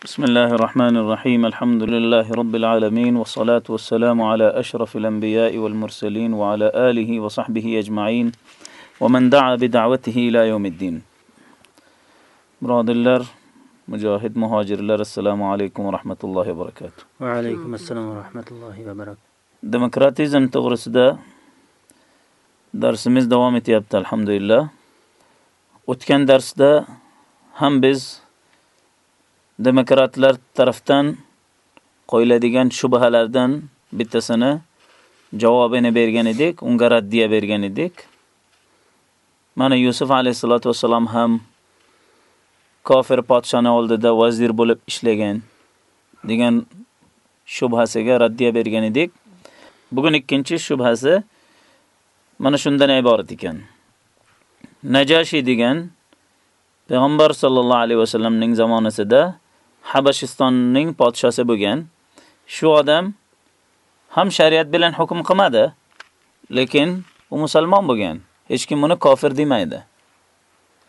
بسم الله الرحمن الرحيم الحمد لله رب العالمين والصلاة والسلام على أشرف الأنبياء والمرسلين وعلى آله وصحبه أجمعين ومن دعا بدعوته إلى يوم الدين مراد الله مجاهد مهاجر الله السلام عليكم ورحمة الله وبركاته وعليكم السلام ورحمة الله وبركاته ديمقراطيزم تغرس دا درس مز دوامتي الحمد لله وتكن درس دا هم بز demokratlar tarafdan qo'yiladigan shubhalardan bittasini javobini bergan edik, unga raddiya bergan edik. Mana Yusuf alayhisolatu vasallam ham kofir podshoni oldida vazir bo'lib ishlagan degan shubhasiga raddiya bergan edik. Bugun ikkinchi shubhasi mana shundan iborat ekan. Najashi degan payg'ambar sollallohu alayhi vasallamning zamonasida Habashistonning podshosi bo'lgan. Shu odam ham shariat bilan hukm qilmadi, lekin u musulmon bo'lgan. Hech kim uni kofir demaydi.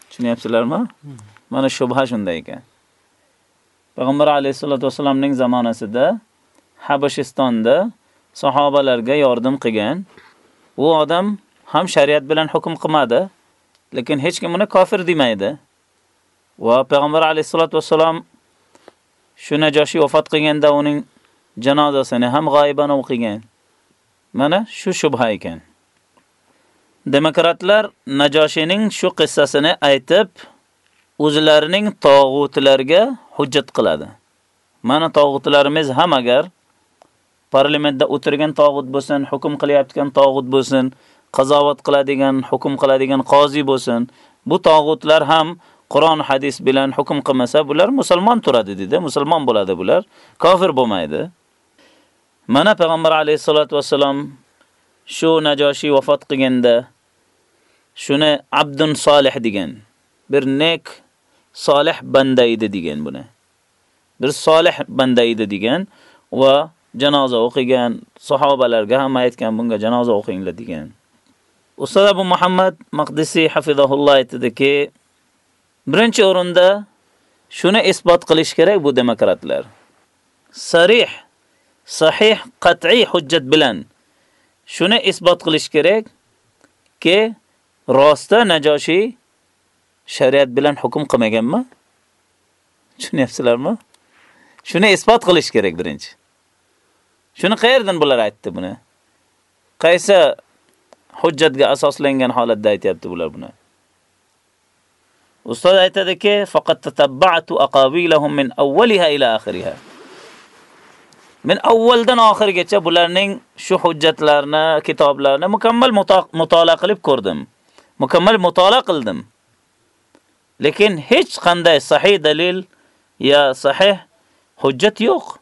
Tushunyapsizlarmi? Mana shubha shunday ekan. Payg'ambar alayhisolatu vasallamning zamonasida Habashistonda sahobalarga yordam qilgan. U odam ham shariat bilan hukm qilmadi, lekin hech kim uni kofir demaydi. Va payg'ambar alayhisolatu vasallam shu Najoshi vafot qilganda uning janozasini ham g'oyiban o'qigan. Mana shu shubha ekan. Demokratlar Najoshining shu qissasini aytib, o'zlarining tog'utlarga hujjat qiladi. Mana tog'utlarimiz ham agar parlamentda o'tirgan tog'ut bo'lsin, hukm qilayotgan tog'ut bo'lsin, qazovat qiladigan, hukm qiladigan qozi bo'lsin, bu tog'utlar ham Qur'on hadis bilan hukm qilmasa, bular musulmon turadi dedi, musulmon bo'ladi bular, kofir bo'lmaydi. Mana payg'ambar alayhisolatu vasallam shu Najoshi vafot qilganda shuni Abdun Solih degan, bir nek solih banda edi degan buni. Bir solih banda edi degan va janoza o'qigan, sahobalarga ham aytgan bunga janoza o'qinglar degan. Ustoz Abu Muhammad Maqdisi hafizahulloh aytadiki, birinchi o'rinda shuni isbot qilish kerak bu demokratlar. Sarih, sahih, qat'iy hujjat bilan shuni isbot qilish kerak ki rosta Najoshi shariat bilan hukm qilmaganmi? Tushunyapsizlarmi? Shuni isbot qilish kerak birinchi. Shuni qayerdan bular aytdi buni? Qaysi hujjatga asoslangan holatda aytyapti bular buni? Ustoz aytadiki, faqat tatabba'tu aqabilahum min awwaliha ila akhiriha Men avvaldan oxirigacha bularning shu hujjatlarni, kitoblarni mukammal mutolaa qilib ko'rdim. Mukammal mutolaa qildim. Lekin hech qanday sahih dalil ya sahih hujjat yo'q.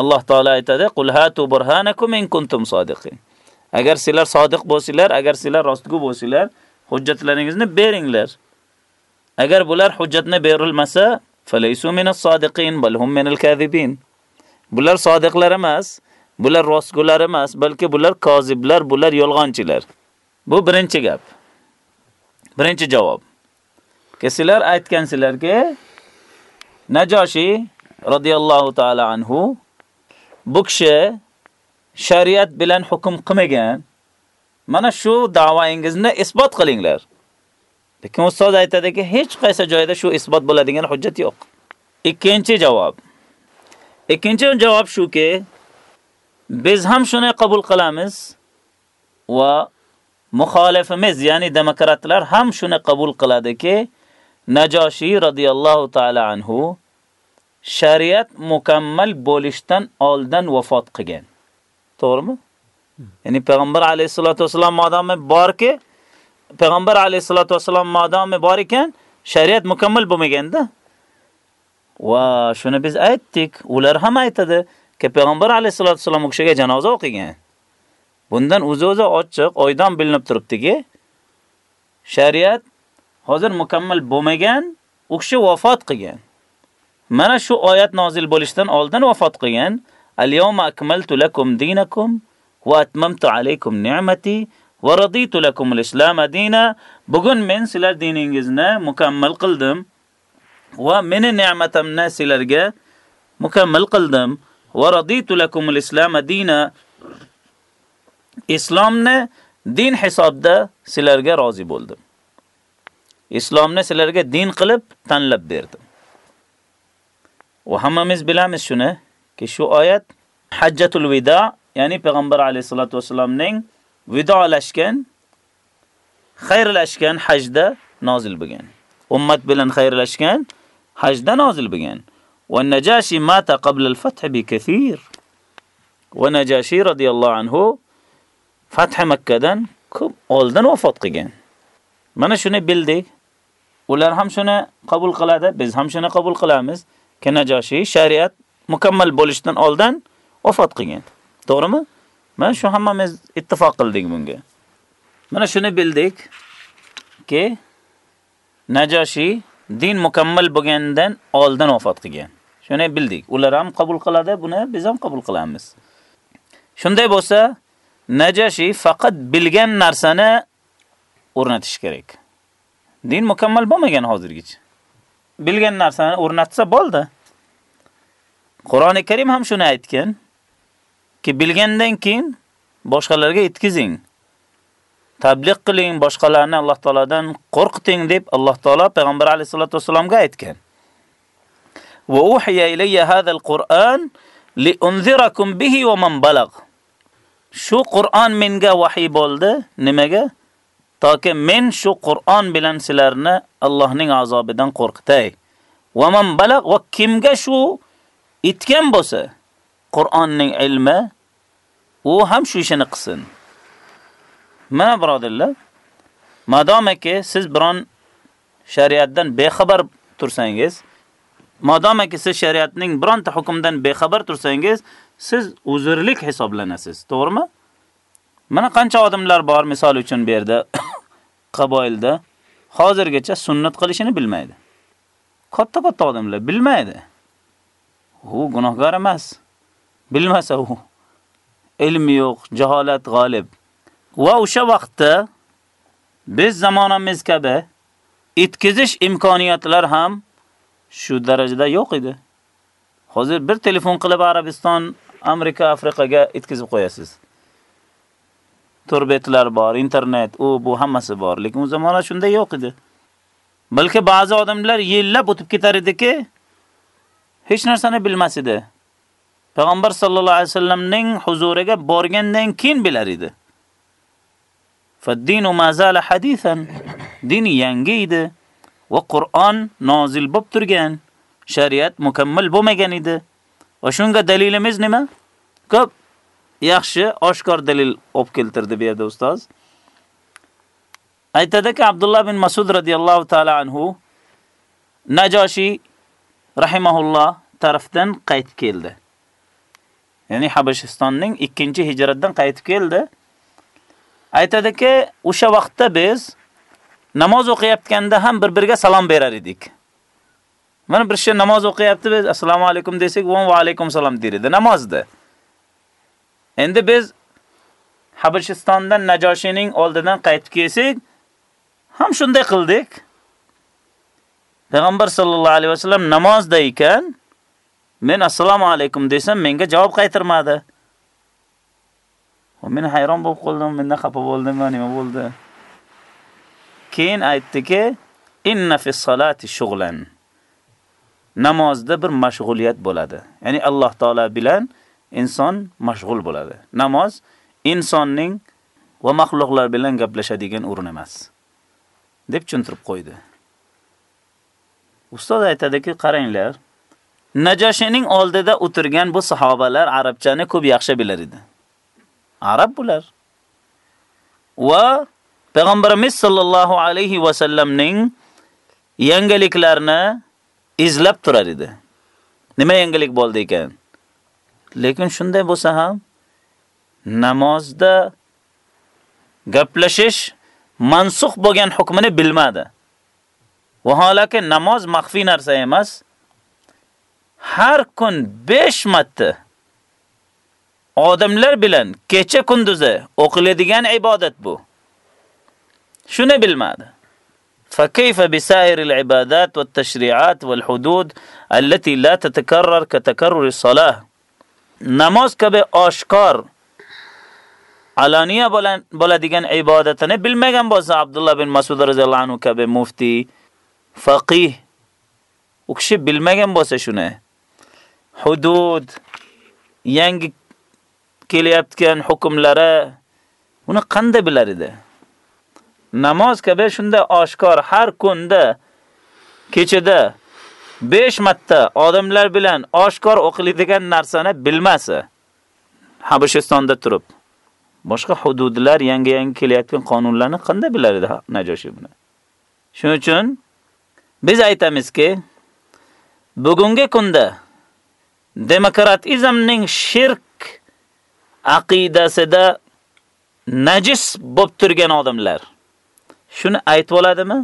Alloh taolo aytadi: "Qul hatu burhanakum in kuntum sodiqin." Agar sizlar sodiq bo'lsanglar agar sizlar rostgo'y bo'lsanglar hujjatlaringizni beringlar. Agar bular hujjatni berilmasa, falaysu minas sodiqin bal hum minal kazibin. Bular sodiqlar emas, bular rostgo'lar emas, balki bular koziblar, bular yolg'onchilar. Bu birinchi gap. Birinchi javob. Kesilar aytgansizlarki, Najoshi radhiyallohu ta'ala anhu bu kishi shariat bilan hukm qilmagan. Mana shu da'voingizni isbot qilinglar. Lekin ustoz aytadiki, hech qaysi joyda shu isbot bo'ladigan hujjat yo'q. Ikkinchi javob. Ikkinchi javob shuki, biz ham shuni qabul qilamiz va muxolifimiz, ya'ni demokratlar ham shuni qabul qiladiki, Najoshi radhiyallohu ta'ala anhu shariat mukammal bo'lishdan oldin vafot qilgan. To'g'rimi? Ya'ni payg'ambar alayhisolatu vasallam modomi borki, payg'ambar alayhisolatu vasallam madomi bor ekan, shariat mukammal bo'lmaganda. Va shuni biz aytdik, ular ham aytadi ki payg'ambar alayhisolatu vasallam u kishiga janoza o'qigan. Bundan o'zi-o'zi ochiq, oydan bilinib turibdiki, shariat hozir mukammal bo'lmagan, u kishi vafot qilgan. Mana shu oyat nozil bo'lishdan oldin vafot qilgan. Al-yawma akmaltu lakum dinakum va atmamtu alaykum ni'mati va raditu lakum al-islam dina. Bugun men sizlar diningizni mukammal qildim va meni ne'matimni sizlarga mukammal qildim va raditu lakumul islom dina islomni din hisobda sizlarga rozi bo'ldim. Islomni sizlarga din qilib tanlab berdim. Va hammamiz bilamiz shuni, ki shu oyat Hajjatul Vida, ya'ni payg'ambar alayhisolatu vasallamning vidolashgan, xayrlashgan hajda nozil bo'lgan. Ummat bilan xayrlashgan hajda nozil bo'lgan. Va Najashi mata qabla al-fath bi kathir. Va Najashi radhiyallohu anhu Fath Makkadan ko'p oldin vafot qilgan. Mana shuni bildik. Ular ham shuni qabul qiladi, biz ham shuni qabul qilamiz. Ki Najashi shariat mukammal bo'lishdan oldin vafot qilgan. To'g'rimi? Mana shu hammamiz ittifoq qildik bunga. Mana shuni bildik ki Najoshi din mukammal bo'lgandan oldin vafot qilgan. Shuni bildik. Ular ham qabul qiladi, buni biz ham qabul qilamiz. Shunday bo'lsa, Najoshi faqat bilgan narsani o'rnatish kerak. Din mukammal bo'lmagan hozirgacha. Bilgan narsani o'rnatsa bo'ldi. Qur'oni Karim ham shuni aytgan, bilgandan keyin boshqalarga yetkazing. Tabliq qiling, boshqalarni Alloh taoladan qo'rqiting deb Alloh taolo payg'ambar alayhisolatu vasallamga aytgan. Va uhiya ilayya hadha al-Qur'an li unzirakum bihi wa man balagh. Shu Qur'on menga vahiy bo'ldi. Nimaga? Toki men shu Qur'on bilan sizlarni Allohning azobidan qo'rqitay. Va man balagh va kimga shu itgan bo'lsa, Qur'onning ilmi, u ham shu ishini qilsin. Mana birodarlar, madomaki siz biron shariatdan bexabar tursangiz, madomaki siz shariatning bironta hukmdan bexabar tursangiz, siz uzrlik hisoblanasiz, to'g'rimi? Mana qancha odamlar bor, misol uchun bu yerda qaboilda hozirgacha sunnat qilishini bilmaydi. Katta-katta odamlar bilmaydi. U gunohkor emas. Bilmasa u ilmi yo'q, jaholat g'olib. Va o'sha vaqtda biz zamonamiz kabi itkizish imkoniyatlar ham shu darajada yo'q edi. Hozir bir telefon qilib Arabiston, Amerika, Afrikaga itkizib qo'yasiz. Turbetlar bor, internet, u bu hammasi bor, lekin u zamonlar shunday yo'q edi. Balki ba'zi odamlar yillab o'tib ketar ediki, hech narsani bilmas edi. Payg'ambar sallallohu alayhi vasallamning huzuriga borgandan keyin bilar edi. Faddinu mazala hadisan. Din yangi edi va Qur'on nozil bo'lib turgan. Shariat mukammal bo'lmagan edi. Va shunga dalilimiz nima? Ko'p yaxshi oshkor dalil olib keltirdi bu yerda ustoz. Aytadiki Abdullah bin Mas'ud radhiyallohu ta'ala anhu Najoshi rahimahulloh tarafdan qaytib keldi. Ya'ni Habashistonning 2-hijratdan qaytib keldi. Aytadiki, o'sha vaqtda biz namoz o'qiyotganda ham bir-biriga salom berar edik. Mana bir kishi namoz o'qiyapti, biz assalomu alaykum desak, va alaykum salom deydi namozda. Endi biz Habashistondan Najoshining oldidan qaytib kelsak, ham shunday qildik. Payg'ambar sallallohu alayhi vasallam namozda ekan, men assalomu alaykum desam, menga javob qaytarmadi. Va men hayron bo'lib qoldim, mendan xafa bo'ldim, nima bo'ldi? Keyin aytdiki, inna fi salati shughlan. Namozda bir mashg'uliyat bo'ladi. Ya'ni Alloh taolo bilan inson mashg'ul bo'ladi. Namoz insonning va maxluqlar bilan gaplashadigan o'rin emas. deb tushuntirib qo'ydi. Ustoz aytadiki, qaranglar, Najoshining oldida o'tirgan bu sahobalar arabchani ko'p yaxshi bilar edi. Arab bular. Va payg'ambarimiz sollallohu alayhi va sallamning yangiliklarini izlab turar edi. Nima yangilik bo'ldi ekan? Lekin shunday bo'lsa ham namozda gaplashish mansux bo'lgan hukmini bilmadi. Vaholaki namoz maxfiy narsa emas. Har kun 5 marta odamlar bilan kecha kunduzi o'qiladigan ibodat bu. Shuni bilmadi. فكيف بسائر العبادات والتشريعات والحدود التي لا تتكرر كتكرر الصلاة namoz kabi oshkor alaniya bo'ladigan ibodatini bilmagan bo'lsa Abdullah bin Mas'ud roziyallohu anhu kabi mufti, faqih u kishi bilmagan bo'lsa shuni hudud yangi kelyotgan hukmlari uni qanday bilar edi? Namoz kabi shunda oshkor har kunda kechada 5 marta odamlar bilan oshkor o'qiladigan narsani bilmasa, Habashistonda turib, boshqa hududlar yangi-yangi kelayotgan qonunlarni qanday bilar edi Najoshi buni? Shuning uchun biz aytamizki, bugungi kunda demokratizmning shirk aqidasida najis bo'lib turgan odamlar shuni aytib oladimi?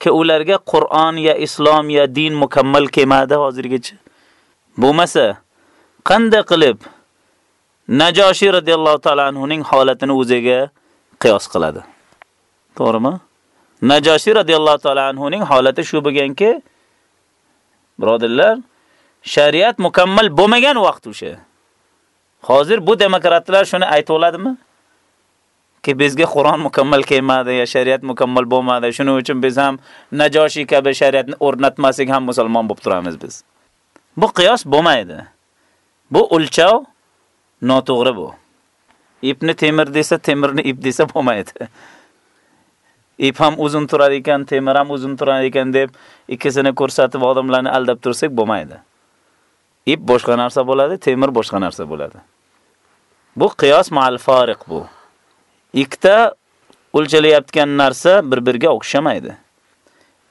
Ki ularga Qur'on ya islom ya din mukammal kelmadi hozirgacha. Bo'lmasa, qanday qilib Najoshi radhiyallohu ta'ala anhuning holatini o'ziga qiyos qiladi? To'g'rimi? Najoshi radhiyallohu ta'ala anhuning holati shu bo'lganki, birodarlar, shariat mukammal bo'lmagan vaqt o'sha. Hozir bu demokratlar shuni aytib oladimi? ki bizga Qur'on mukammal kelmadi, ya shariat mukammal bo'lmadi. Shuning uchun biz ham Najoshi kabi shariatni o'rnatmasak ham musulmon bo'lib turamiz biz. Bu qiyos bo'lmaydi. Bu o'lchov noto'g'ri bu. Ipni temir desa, temirni ip desa bo'lmaydi. Ip ham uzun turar ekan, temir ham uzun turar ekan deb ikkisini ko'rsatib odamlarni aldab tursak bo'lmaydi. Ip boshqa narsa bo'ladi, temir boshqa narsa bo'ladi. Bu qiyos ma'al fariq bu. ikkita o'lchalayotgan narsa bir-biriga o'xshamaydi.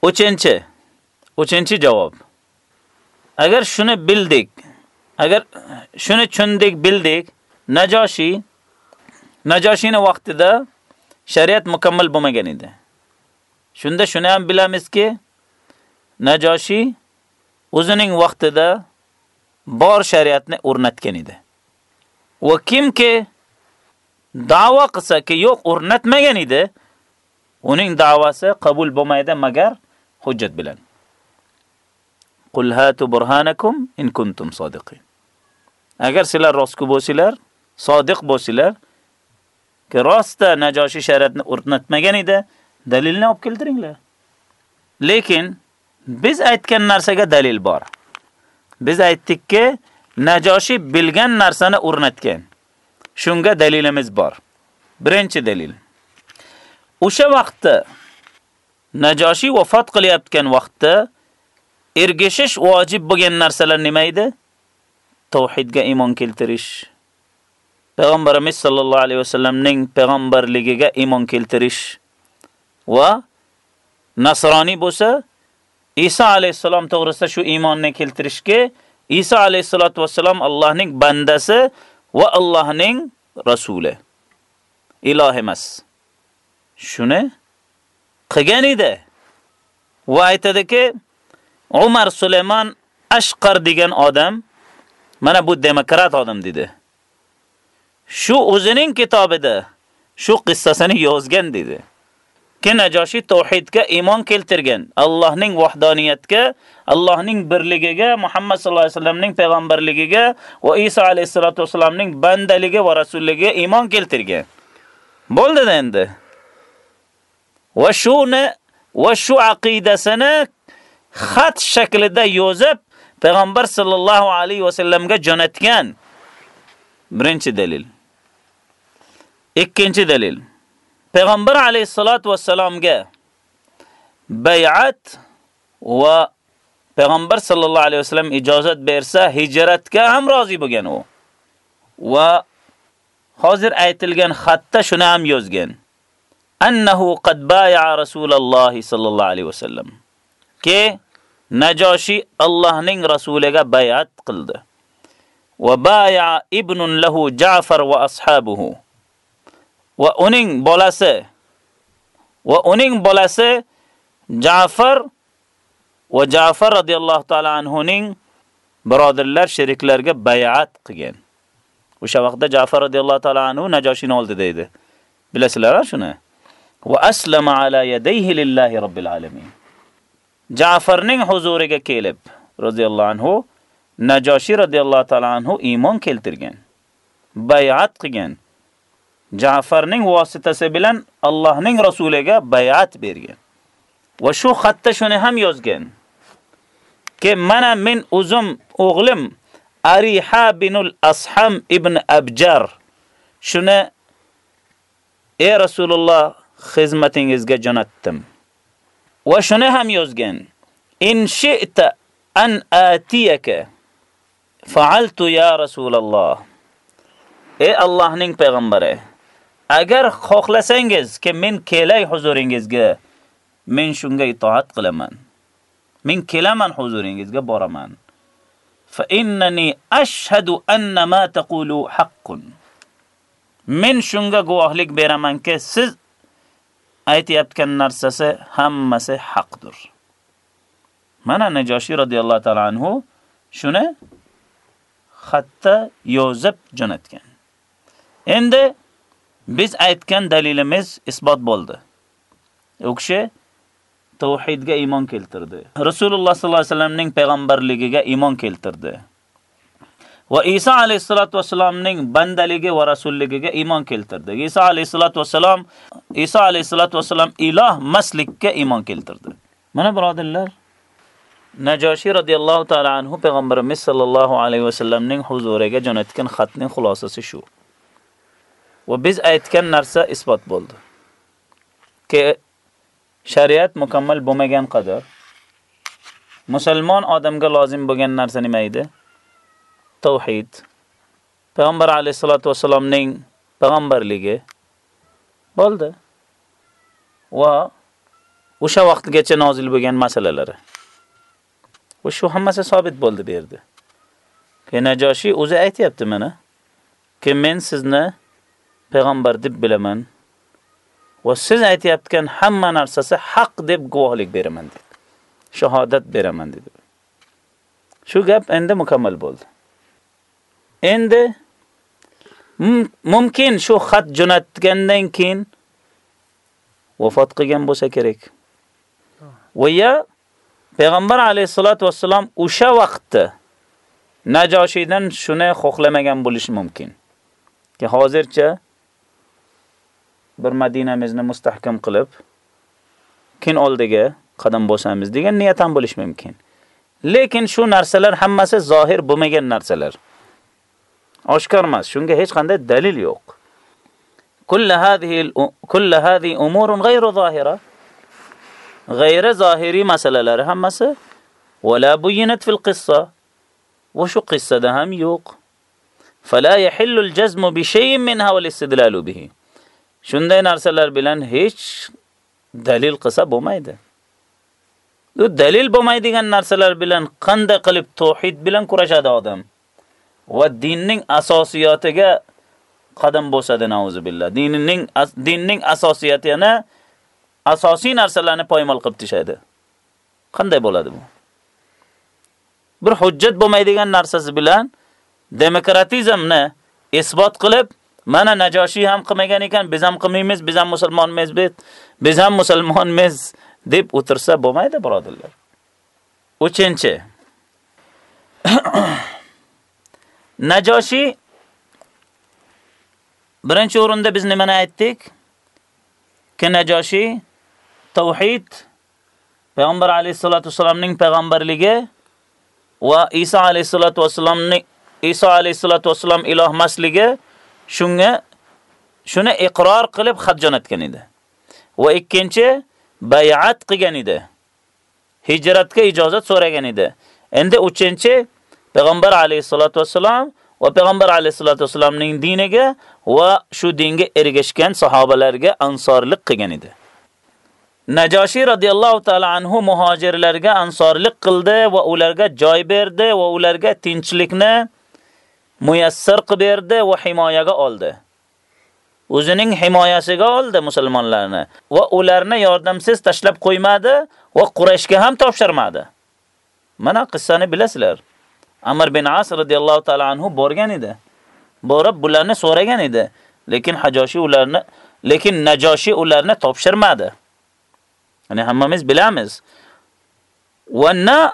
O'chinchi, o'chinchi javob. Agar shuni bildik, agar shuni tushundik, bildik, Najoshi Najoshini vaqtida shariat mukammal bo'lmagan edi. Shunda shuni ham bilamizki, Najoshi o'zining vaqtida bor shariatni o'rnatgan edi. Va kimki da'vo qilsa-ki, yo'q, o'rnatmagan edi, uning da'vosi qabul bo'lmaydi magar hujjat bilan. Qul hatu burhanakum in kuntum sodiqin. Agar sizlar rostku bo'lsizlar, sodiq bo'lsizlar, ki rosta Najoshi shariatni o'rnatmagan edi, dalilni olib keltiringlar. Lekin biz aytgan narsaga dalil bor. Biz aytdikki, Najoshi bilgan narsani o'rnatgan. Shunga dalilimiz bor. Birinchi dalil. O'sha vaqtda Najoshi vafot qilyotgan vaqtda ergashish vojib bo'lgan narsalar nima edi? Tauhidga iymon keltirish. Payg'ambarimiz sollallohu alayhi vasallamning payg'ambarligiga iymon keltirish va nasroniy bo'lsa, Isa alayhisalom to'g'risida shu iymonni keltirishki, Isa alayhisolatu vasallam Allohning bandasi va Allohning rasuli. Iloh emas. Shuni qilgan edi. Va aytadiki, Umar Sulaymon Ashqar degan odam mana bu demokrat odam dedi. Shu o'zining kitobida shu qissasini yozgan dedi. Ki Najoshi tauhidga iymon keltirgan, Allohning vahdoniyatga, Allohning birligiga, Muhammad sallallohu alayhi vasallamning payg'ambarligiga va Isa alayhisolatu vasallamning bandaligi va rasulligiga iymon keltirgan. Bo'ldi endi. Va shuni va shu aqidasini xat shaklida yozib payg'ambar sallallohu alayhi vasallamga jo'natgan. Birinchi dalil. Ikkinchi dalil. Payg'ambar alayhisolatu vassalomga bay'at va Payg'ambar sallallohu alayhi vasallam ijozat bersa, hijratga ham rozi bo'lgan u. Va hozir aytilgan xatda shuni ham yozgan. Annahu qad bay'a Rasululloh sallallohu alayhi vasallam. Ke Najoshi Allohning rasuliga bay'at qildi. Va bay'a ibnun lahu Ja'far va ashabuhu. Va uning bolasi va uning bolasi Ja'far va Ja'far radhiyallohu ta'ala anhuning birodarlar sheriklarga bay'at qilgan. O'sha vaqtda Ja'far radhiyallohu ta'ala anhu Najoshini oldida edi. Bilasizlar shuni? va aslama ala yadayhi lillahi robbil alamin. Ja'farning huzuriga kelib, radhiyallohu anhu, Najoshi radhiyallohu ta'ala anhu iymon keltirgan. Bay'at qilgan. Ja'farning vositasi bilan Allohning rasuliga bay'at bergan. Va shu xatda shuni ham yozgan. Ke mana men o'zim o'g'lim Ariha binul Asham ibn Abjar shuni ey Rasululloh xizmatingizga jo'natdim. Va shuni ham yozgan. In shi'ta an atiyaka fa'altu ya Rasululloh. Ey Allohning payg'ambari, agar xohlasangiz ki men kelay huzuringizga, men shunga itoat qilaman. Men kelaman huzuringizga boraman. Fa innani ashhadu anna ma taqulu haqqun. Men shunga guvohlik beramanki, siz aytayotgan narsasi hammasi haqdir. Mana Najoshi radhiyallohu ta'ala anhu shuni xatta yozib jo'natgan. Endi biz aytgan dalilimiz isbot bo'ldi. U kishi tauhidga iymon keltirdi. Rasululloh sallallohu alayhi vasallamning payg'ambarligiga iymon keltirdi. Va Isa alayhisolatu vasallamning bandaligi va rasulligiga iymon keltirdi. Isa alayhisolatu vasallam Isa alayhisolatu vasallam iloh maslikka iymon keltirdi. Mana birodarlar, Najoshi radhiyallohu ta'ala anhu payg'ambarimiz sallallohu alayhi vasallamning huzuriga jo'natgan xatning xulosasi shu. Va biz aytgan narsa isbot bo'ldi. Ke shariat mukammal bo'lmagan qadar musulmon odamga lozim bo'lgan narsa nima edi? Tauhid. Payg'ambar alayhisolatu vasallamning payg'ambarligi bo'ldi. Va o'sha vaqtgacha nozil bo'lgan masalalari. Va shu hammasi sabit bo'ldi bu yerda. Ke Najoshi o'zi aytayapti mana. Kim men sizni payg'ambar deb bilaman. Va siz aytayotgan hamma narsasi haq deb guvohlik beraman dedi. Shahodat beraman dedi. Shu gap endi mukammal bo'ldi. Endi mumkin shu xat jo'natgandan keyin vafot qilgan bo'lsa kerak. Va ya payg'ambar alayhisolatu vassalam o'sha vaqtda Najoshiydan shuni xohlamagan bo'lishi mumkin. Ki hozircha bir Madinamizni mustahkam qilib, kin oldiga qadam bosamiz degan niyat ham bo'lish mumkin. Lekin shu narsalar hammasi zohir bo'lmagan narsalar. Oshkor emas, shunga hech qanday dalil yo'q. Kull hadhihi kull hadhi umurun ghayru zohira. G'ayri zohiri masalalar hammasi wala buyinat fil qissa. Va shu qissada ham yo'q. Fala yahillu al jazm bi shay'in minha wal istidlal bihi. Shunday narsalar bilan hech dalil qilsa bo'lmaydi. U dalil bo'lmaydigan narsalar bilan qanday qilib tauhid bilan kurashadi odam? Va dinning asosiyotiga qadam bosadi nauzubillah. Dinning dinning asosiyati yana asosiy narsalarni poymol qilib tishadi. Qanday bo'ladi bu? Bir hujjat bo'lmaydigan narsasi bilan demokratizmni isbot qilib Mana Najoshi ham qilmagan ekan, biz ham qilmaymiz, biz ham musulmonmiz, biz biz ham musulmonmiz deb o'tirsa bo'lmaydi, birodarlar. Uchinchi. Najoshi birinchi o'rinda biz nimani aytdik? Ki Najoshi tauhid Payg'ambar alayhisolatu vasallamning payg'ambarligi va Isa alayhisolatu vasallamning Isa alayhisolatu vasallam iloh masligi shunga shuni iqror qilib xat jo'natgan edi. Va ikkinchi bay'at qilgan edi. Hijratga ijozat so'ragan edi. Endi uchinchi payg'ambar alayhisolatu vasallam va payg'ambar alayhisolatu vasallamning diniga va shu dinga ergashgan sahobalarga ansorlik qilgan edi. Najoshi radhiyallohu ta'ala anhu muhojirlarga ansorlik qildi va ularga joy berdi va ularga tinchlikni muyassar qilib berdi va himoyaga oldi. O'zining himoyasiga oldi musulmonlarni va ularni yordamsiz tashlab qo'ymadi va Qurayshga ham topshirmadi. Mana qissani bilasizlar. Amr bin As radhiyallohu ta'ala anhu borgan edi. Borib bularni so'ragan edi, lekin Hajoshi ularni lekin Najoshi ularni topshirmadi. Ya'ni hammamiz bilamiz. Va na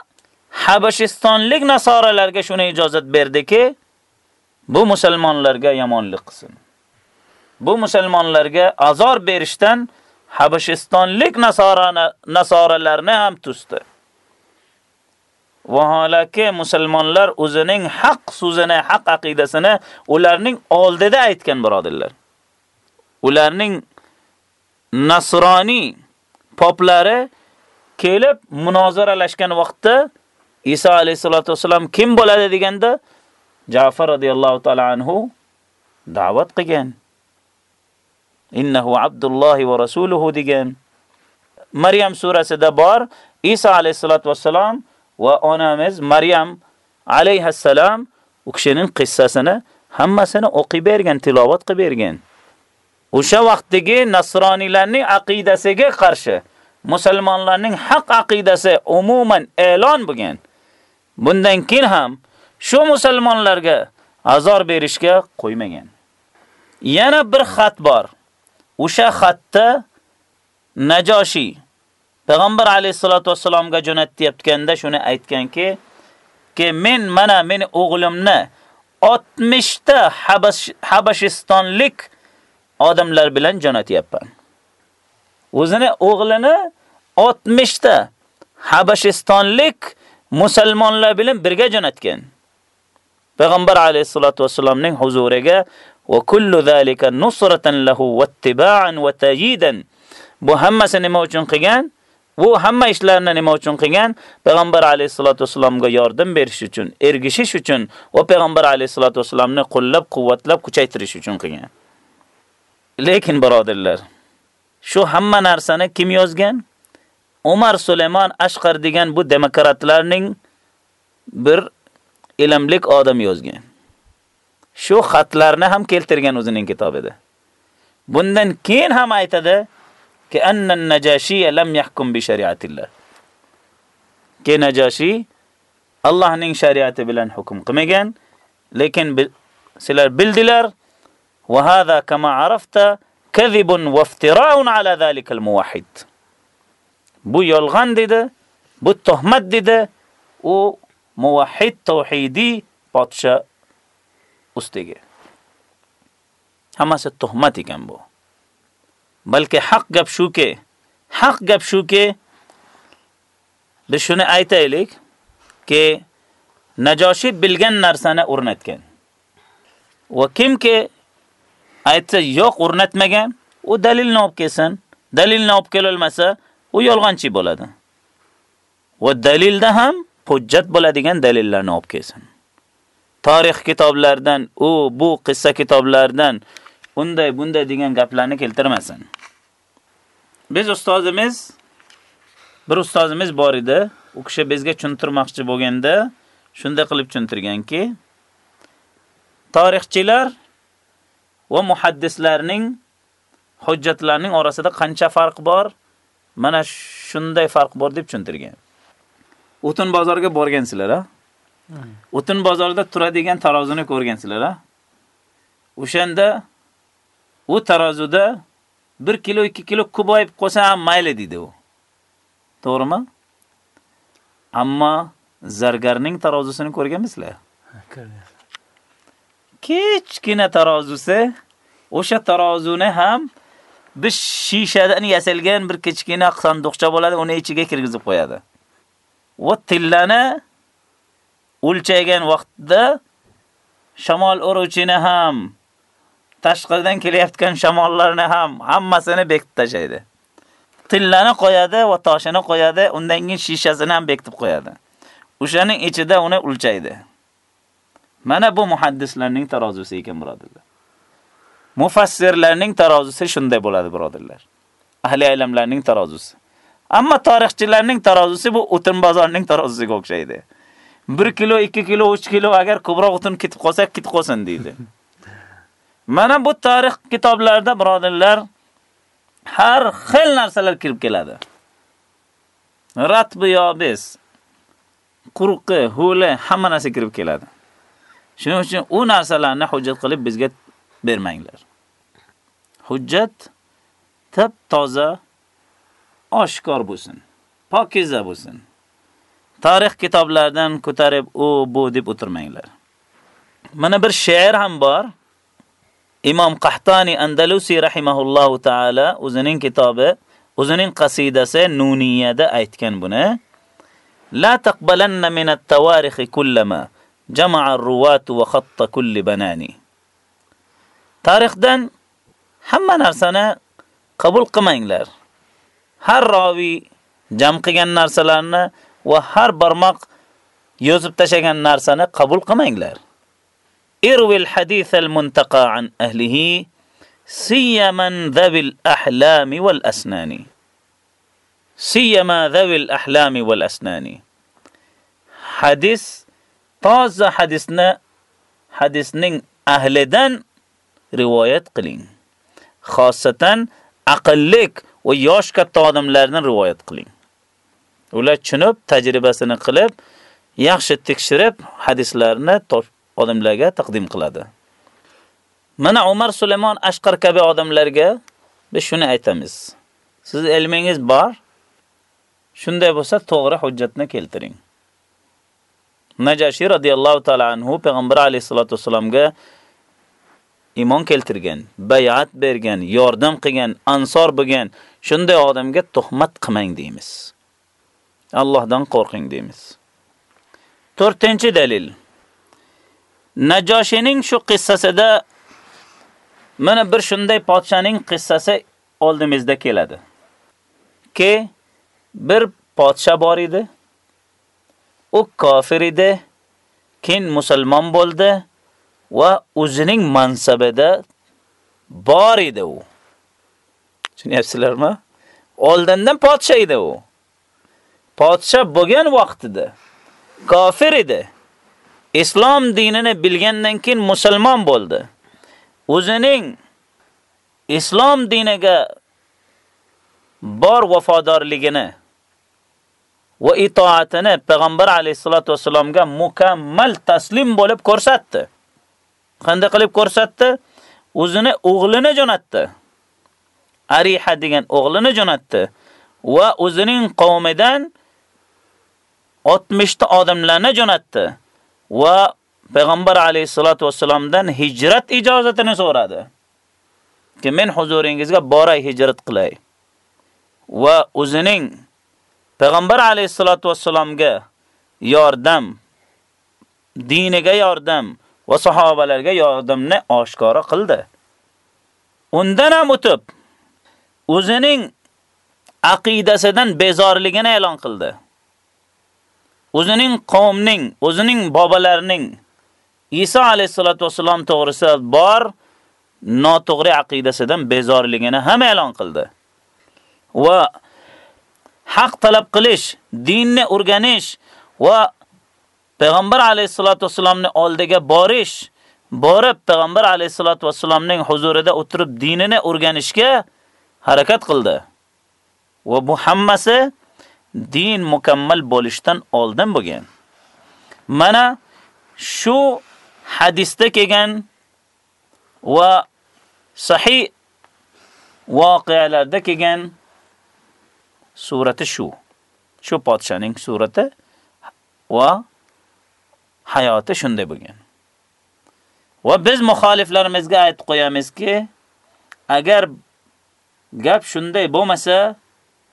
Habashistonlik nasoralarga shuni ijozat berdiki, bu musulmonlarga yomonlik qilsin. Bu musulmonlarga azor berishdan Habashistonlik nasorani nasoralarni ham tusdi. Vaholaki musulmonlar o'zining haq so'zini, haq aqidasini ularning oldida aytgan birodirlar. Ularning nasroniy poplari kelib munozaralashgan vaqtda Isa alayhisolatu vasallam kim bo'ladi deganda Ja'far radhiyallohu ta'ala anhu da'vat qilgan. Innahu Abdullohi va rasuluhu degan. Maryam surasida bor Isa alayhisolatu vasallam va onamiz Maryam alayhissalom u kishining qissasini hammasini o'qib bergan, tilovat qilib bergan. O'sha vaqtdagi nasroniylarning aqidasiga qarshi musulmonlarning haq aqidasi umuman e'lon bo'lgan. Bundan keyin ham shu musulmonlarga azor berishga qo'ymagan. Yana bir xat bor. O'sha xatda Najoshi Payg'ambar alayhisolatu vasallamga jo'natayotganda shuni aytganki, ki men mana meni o'g'limni 60 ta Habashistonlik odamlar bilan jo'natyapman. O'zini o'g'lini 60 ta Habashistonlik musulmonlar bilan birga jo'natgan. Payg'ambar alayhisolatu vasallamning huzuriga va kullu zalika nusratan lahu wattiba'an va tajidan. Bu hammasi nima uchun qilgan? Bu hamma ishlarni nima uchun qilgan? Payg'ambar alayhisolatu vasallamga yordam berish uchun, ergishish uchun va payg'ambar alayhisolatu vasallamni qo'llab-quvvatlab kuchaytirish uchun qilgan. Lekin birodarlar, shu hamma narsani kim yozgan? Umar Sulaymon Ashqar degan bu demokratlarning bir ilmlik odam yozgan. Shu xatlarni ham keltirgan o'zining kitobida. Bundan keyin ham aytadi ki anna an-najashi lam yahkum bi shariatillah. Ki najashi Allohning shariati bilan hukm qilmagan, lekin sizlar bildilar va hada kama arafta kadhibun va iftira'un ala zalika muwahhid. Bu yolg'on dedi, bu tuhmat dedi, u muvahhid tauhidiy podsha ustiga. Hammasi tuhmat ekan bu. balki haq gap shuki, haq gap shuki, biz shuni aytaylik, ki Najoshi bilgan narsani o'rnatgan. Va kimki aytsa yo'q o'rnatmagan, u dalilni olib kelsin. Dalilni olib kelolmasa, u yolg'onchi bo'ladi. Va dalilda ham hujjat bo'ladigan dalillarni olib kelsin. Tarix kitoblaridan, u bu qissa kitoblaridan unday bunday degan gaplarni keltirmasin. Biz ustozimiz bir ustozimiz bor edi. U kishi bizga tushuntirmoqchi bo'lganda shunday qilib tushuntirganki, tarixchilar va muhaddislarning hujjatlarning orasida qancha farq bor? Mana shunday farq bor deb tushuntirgan. O'tin bozorga borgansizlar, ha? O'tin bozorida turadigan tarozini ko'rgansizlar, ha? O'shanda u tarozuda 1 kilo 2 kilo ko'payib qolsa ham mayli deydi u. To'g'rimi? Ammo zargarning tarozusini ko'rganmisizlar? Ko'rgan. Kichkina tarozusi, o'sha tarozuni ham bir shishadan yasalgan bir kichkina sanduqcha bo'ladi, uni ichiga kirgizib qo'yadi. Va tillani o'lchagan vaqtda shamol uruvchini ham tashqaridan kelayotgan shamollarni ham hammasini bekitib tashlaydi. Tillani qo'yadi va toshini qo'yadi, undan keyin shishasini ham bekitib qo'yadi. O'shaning ichida uni o'lchaydi. Mana bu muhaddislarning tarozusi ekan, birodarlar. Mufassirlarning tarozusi shunday bo'ladi, birodarlar. Ahli ilmlarning tarozusi. Ammo tarixchilarning tarozusi bu o'tin bozorining tarozisiga o'xshaydi. 1 kilo, 2 kilo, 3 kilo agar ko'proq o'tin ketib qolsa, ketib qolsin deydi. Mana bu tarix kitoblarida birodarlar har xil narsalar kirib keladi. Ratbi yobis, quruqi, huli hamma narsa kirib keladi. Shuning uchun u narsalarni hujjat qilib bizga bermanglar. Hujjat tip toza oshkor bo'lsin, pokiza bo'lsin. Tarix kitoblaridan ko'tarib u bu deb o'tirmanglar. Mana bir she'r ham bor. Imom Qahtani Andalusi rahimahullohu taala o'zining kitobi, o'zining qasidasi Nuniyada aytgan buni. La taqbalanna min at-tawarikh kullama jama'a ar-ruwat wa khatta kulli banani. Tarixdan hamma narsani qabul qilmanglar. Har ravi jam qilgan narsalarni va har barmoq yozib tashagan narsani qabul qilmanglar. اروي الحديث المنتقى عن أهله سيما ذوي الأحلام والأسنان سيما ذوي الأحلام والأسنان حديث طازة حديثنا حديثنين أهلدن رواية قلين خاصة va yosh katta odamlarni rivoyat qiling. Ular tushunib, tajribasini qilib, yaxshi tekshirib, hadislarni odamlarga taqdim qiladi. Mana Umar Sulaymon Ashqar kabi odamlarga biz shuni aytamiz. Siz ilmingiz bor, shunday bo'lsa to'g'ri hujjatni keltiring. Najashi radhiyallohu ta'ala anhu payg'ambar alayhisolatu vasallamga iymon keltirgan, bay'at bergan, yordam qilgan, ansor bo'lgan, shunday odamga tuhmat qilmang deymiz. Allohdan qo'rqing deymiz. 4-dalil. Najoshining shu qissasida mana bir shunday podshaning qissasi oldimizda keladi. Ke bir podsha bor edi. U kofir edi, keyin musulmon bo'ldi va o'zining mansabida bor edi u. Tushunyapsizlarmi? Oldindan podsha edi u. Podsha bo'lgan vaqtida kofir edi. islom dinini bilgandan keyin musulmon bo'ldi. O'zining islom diniga bor vafodorligini va itoatini payg'ambar alayhisolatu vasallamga mukammal taslim bo'lib ko'rsatdi. Qanday qilib ko'rsatdi? O'zini o'g'lini jo'natdi. Ariha degan o'g'lini jo'natdi va o'zining qavmidan 60 ta odamlarni jo'natdi. va payg'ambar alayhisolatu vasallamdan hijrat ijozatini so'radi. Ki men huzuringizga boray hijrat qilay. Va o'zining payg'ambar alayhisolatu vasallamga yordam, diniga yordam va sahobalarga yordamni oshkora qildi. Undan ham o'tib o'zining aqidasidan bezorligini e'lon qildi. o'zining qavmning, o'zining bobolarining Isa alayhisolatu vasallam to'g'risida bor noto'g'ri aqidasidan bezorligini ham e'lon qildi. Va haq talab qilish, dinni o'rganish va payg'ambar alayhisolatu vasallamni oldiga borish, borib payg'ambar alayhisolatu vasallamning huzurida o'tirib dinini o'rganishga harakat qildi. Va bu hammasi din mukammal bo'lishdan oldin bo'lgan. Mana shu hadisda kelgan va sahih voqealarda kelgan surati shu. Shu podshaning surati va hayoti shunday bo'lgan. Va biz muxoliflarimizga aytib qo'yamizki, agar gap shunday bo'lmasa,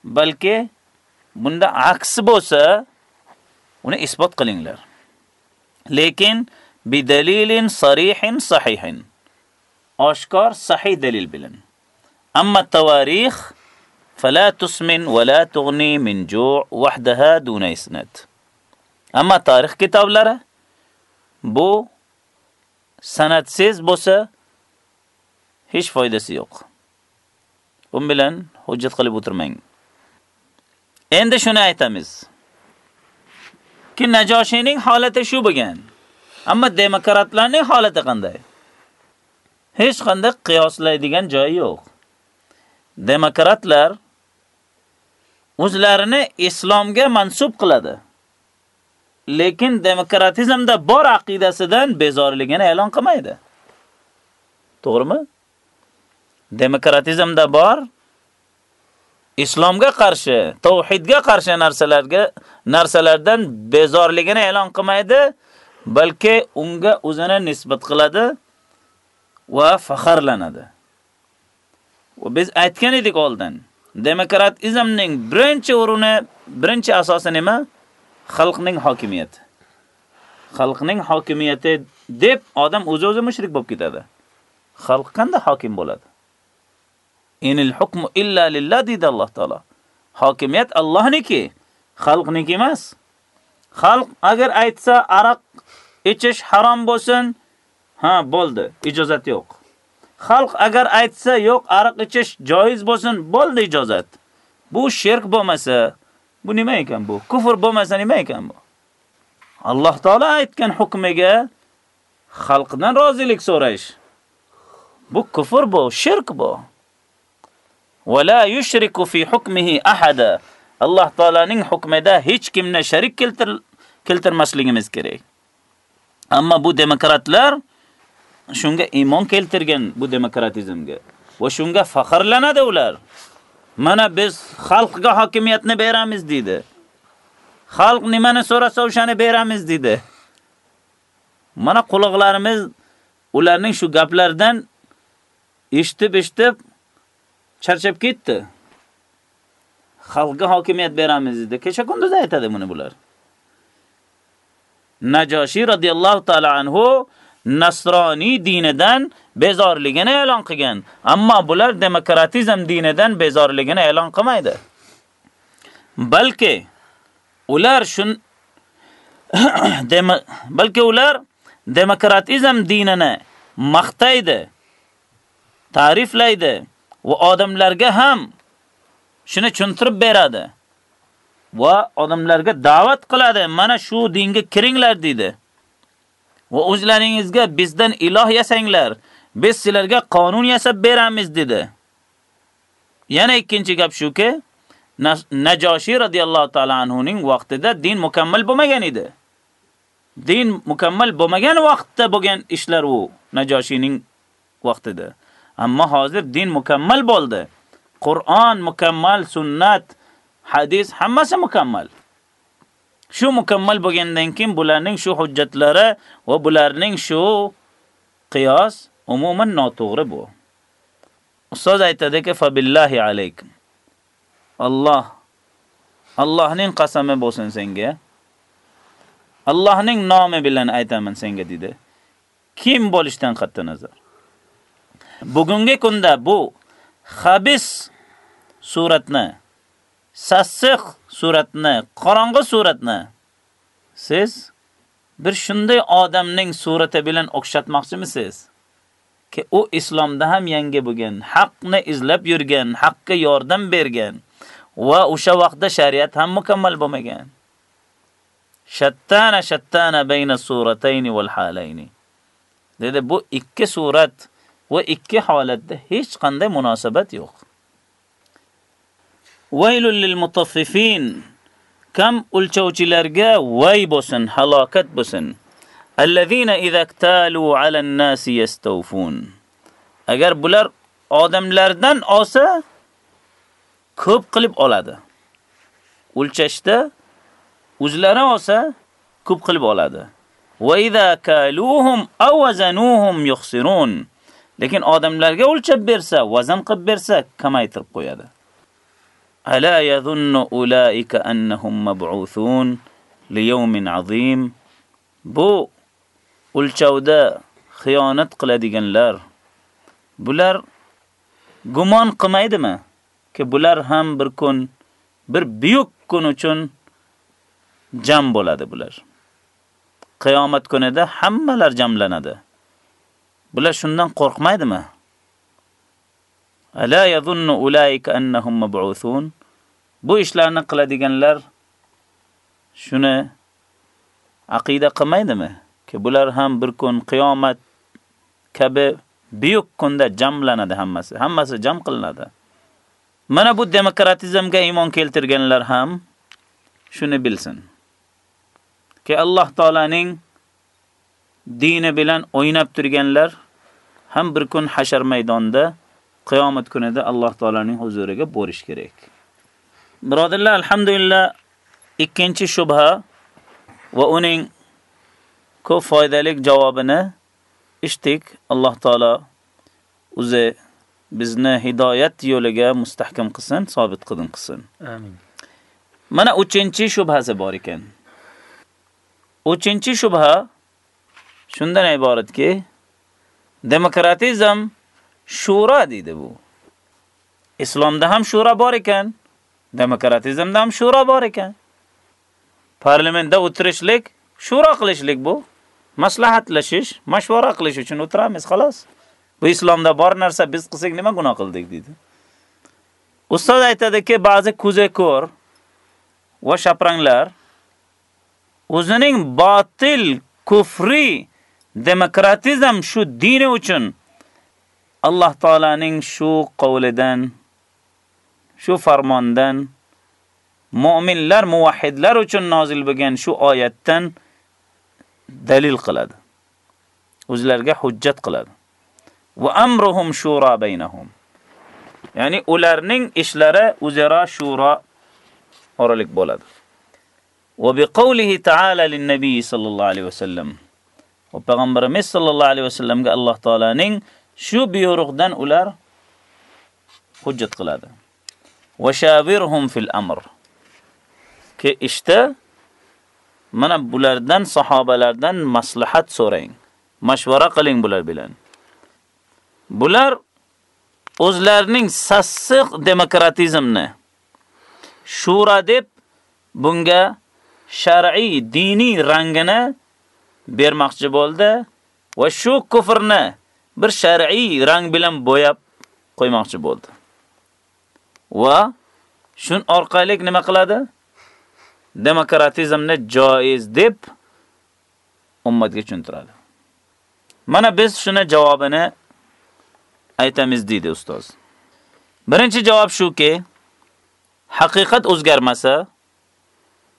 balki bunda aksi bo'lsa, uni isbot qilinglar. Lekin bidalilin sarihin sahihin. Oshkor sahih dalil bilan. Amma tawarikh fala tusmin va la tughni min ju' wahdaha duna isnad. Amma tarix kitoblari bu sanadsiz bo'lsa hech foydasi yo'q. Bu bilan hujjat qilib o'tirmang. Endi shuni aytamiz. Ki Najoshining holati shu bo'lgan. Ammo demokratlarning holati qanday? Hech qanday qiyoslaydigan joyi yo'q. Demokratlar o'zlarini islomga mansub qiladi. Lekin demokratizmda bor aqidasidan bezorligini e'lon qilmaydi. To'g'rimi? Demokratizmda bor islomga qarshi, tavhidga qarshi narsalarga narsalardan bezorligini e'lon qilmaydi, balki unga o'zini nisbat qiladi va faxrlanadi. Va biz aytgan edik oldin, demokratizmning birinchi o'rni, birinchi asosi nima? Xalqning hokimiyati. Xalqning hokimiyati deb odam o'zi-o'zi mushrik bo'lib ketadi. Xalq qanday hokim bo'ladi? Inil hukmu illa lillah dedi Alloh taolo. Hokimiyat Allohniki, xalqniki emas. Xalq agar aytsa aroq ichish harom bo'lsin, ha, bo'ldi, ijozat yo'q. Xalq agar aytsa yo'q, aroq ichish joiz bo'lsin, bo'ldi ijozat. Bu shirk bo'lmasa, bu nima ekan bu? Kufr bo'lmasa nima ekan bu? Alloh taolo aytgan hukmiga xalqdan rozilik so'rash. Bu kufr bu, shirk bu. Va la yushriku fi hukmihi ahada. Alloh taolaning hukmida hech kimni sharik keltir keltirmasligimiz kerak. Ammo bu demokratlar shunga iymon keltirgan bu demokratizmga va shunga faxrlanadi ular. Mana biz xalqga hokimiyatni beramiz dedi. Xalq nimani so'rasa o'shani beramiz dedi. Mana quloqlarimiz ularning shu gaplardan eshitib-eshitib charchab ketdi. Xalqqa hokimiyat beramiz dedi. Kecha kunduz aytadi buni bular. Najoshi radhiyallohu ta'ala anhu nasroniy dinidan bezorligini e'lon qilgan. Ammo bular demokratizm dinidan bezorligini e'lon qilmaydi. Balki ular shun balki ular demokratizm dinini maqtaydi, ta'riflaydi va odamlarga ham shuni tushuntirib beradi. Va odamlarga da'vat qiladi, mana shu dinga kiringlar dedi. Va o'zlaringizga bizdan iloh yasanglar, biz sizlarga qonun yasab beramiz dedi. Yana ikkinchi gap shuki, Najoshi radhiyallohu ta'ala anhuning vaqtida din mukammal bo'lmagan edi. Din mukammal bo'lmagan vaqtda bo'lgan ishlar u Najoshining vaqtida. Ammo hozir din mukammal bo'ldi. Qur'on mukammal, sunnat, hadis hammasi mukammal. Shu mukammal bo'lgandan keyin bularning shu hujjatlari va bularning shu qiyos umuman noto'g'ri bu. Ustoz aytadiki, fa billahi alaykum. Alloh Allohning qasami bo'lsin senga. Allohning nomi bilan aytaman senga dedi. Kim bo'lishdan qat'i nazar. Bugungi kunda bu xabis suratni, sassiq suratni, qorong'i suratni siz bir shunday odamning surati bilan o'xshatmoqchimisiz? Ki u islomda ham yangi bo'lgan, haqni izlab yurgan, haqqa yordam bergan va o'sha vaqtda shariat ham mukammal bo'lmagan. Shattana shattana bayna suratayn wal halayn. Dedi bu ikki surat va ikki holatda hech qanday munosabat yo'q. Vaylul lil mutaffifin. Kam o'lchovchilarga vay bo'lsin, halokat bo'lsin. Allazina idza iktalu 'alan nasi yastawfun. Agar bular odamlardan olsa ko'p qilib oladi. O'lchashda o'zlari olsa ko'p qilib oladi. Va idza kaluhum aw wazanuhum yukhsirun. Lekin odamlarga o'lchab bersa, vazn qilib bersa, kamaytirib qo'yadi. Ala yadhunnu ulaika annahum mab'uthun li yawmin azim. Bu o'lchovda xiyonat qiladiganlar bular gumon qilmaydimi? Ki bular ham bir kun bir buyuk kun uchun jam bo'ladi bular. Qiyomat kunida hammalar jamlanadi. Bular shundan qo'rqmaydimi? Ala yadhunnu ulaika annahum mab'uthun. Bu ishlarni qiladiganlar shuni aqida qilmaydimi? Ki bular ham bir kun qiyomat kabi buyuk kunda jamlanadi hammasi. Hammasi jam qilinadi. Mana bu demokratizmga iymon keltirganlar ham shuni bilsin. Ki Alloh taolaning dini bilan o'ynab turganlar ham bir kun hashar maydonida qiyomat kunida Alloh taolaning huzuriga borish kerak. Birodarlar, alhamdulillah ikkinchi shubha va uning ko'p foydali javobini eshitdik. Alloh taolo o'zi bizni hidoyat yo'liga mustahkam qilsin, sobit qilin qilsin. Amin. Mana 3-chi shubhasi bor ekan. 3-chi shubha shundan iboratki, demokratizm shura deydi bu. Islomda ham shura bor ekan, demokratizmda ham shura bor ekan. Parlamentda o'tirishlik, shura qilishlik bu. Maslahatlashish, mashvara qilish uchun o'tiramiz, xolos. Bu islomda bor narsa, biz qilsak nima gunoh qildik deydi. Ustoz aytadiki, ba'zi ko'zakor va shapranglar o'zining botil, kufri demokratizm shu dini uchun Alloh taolaning shu qavlidan shu farmondan mu'minlar, muvahhidlar uchun nozil bo'lgan shu oyatdan dalil qiladi. O'zlariga hujjat qiladi. Va amruhum shura baynahum. Ya'ni ularning ishlari o'zaro shura oralik bo'ladi. Va bi qawlihi ta'ala lin-nabiy sallallohu alayhi vasallam. Va payg'ambarimiz sallallohu alayhi vasallamga Alloh taolaning shu buyruqdan ular hujjat qiladi. Va shavirhum fil amr. Ke ishda mana bulardan sahobalardan maslahat so'rang. Mashvara qiling bular bilan. Bular o'zlarining sassiq demokratizmni shura deb bunga shar'iy, diniy rangini bermoqchi bo'ldi va shu kufrni bir shar'iy rang bilan bo'yab qo'ymoqchi bo'ldi. Va shun orqali nima qiladi? Demokratizmni joiz deb ummatga tushuntiradi. Mana biz shuni javobini aytamiz dedi ustoz. Birinchi javob shuki, haqiqat o'zgarmasa,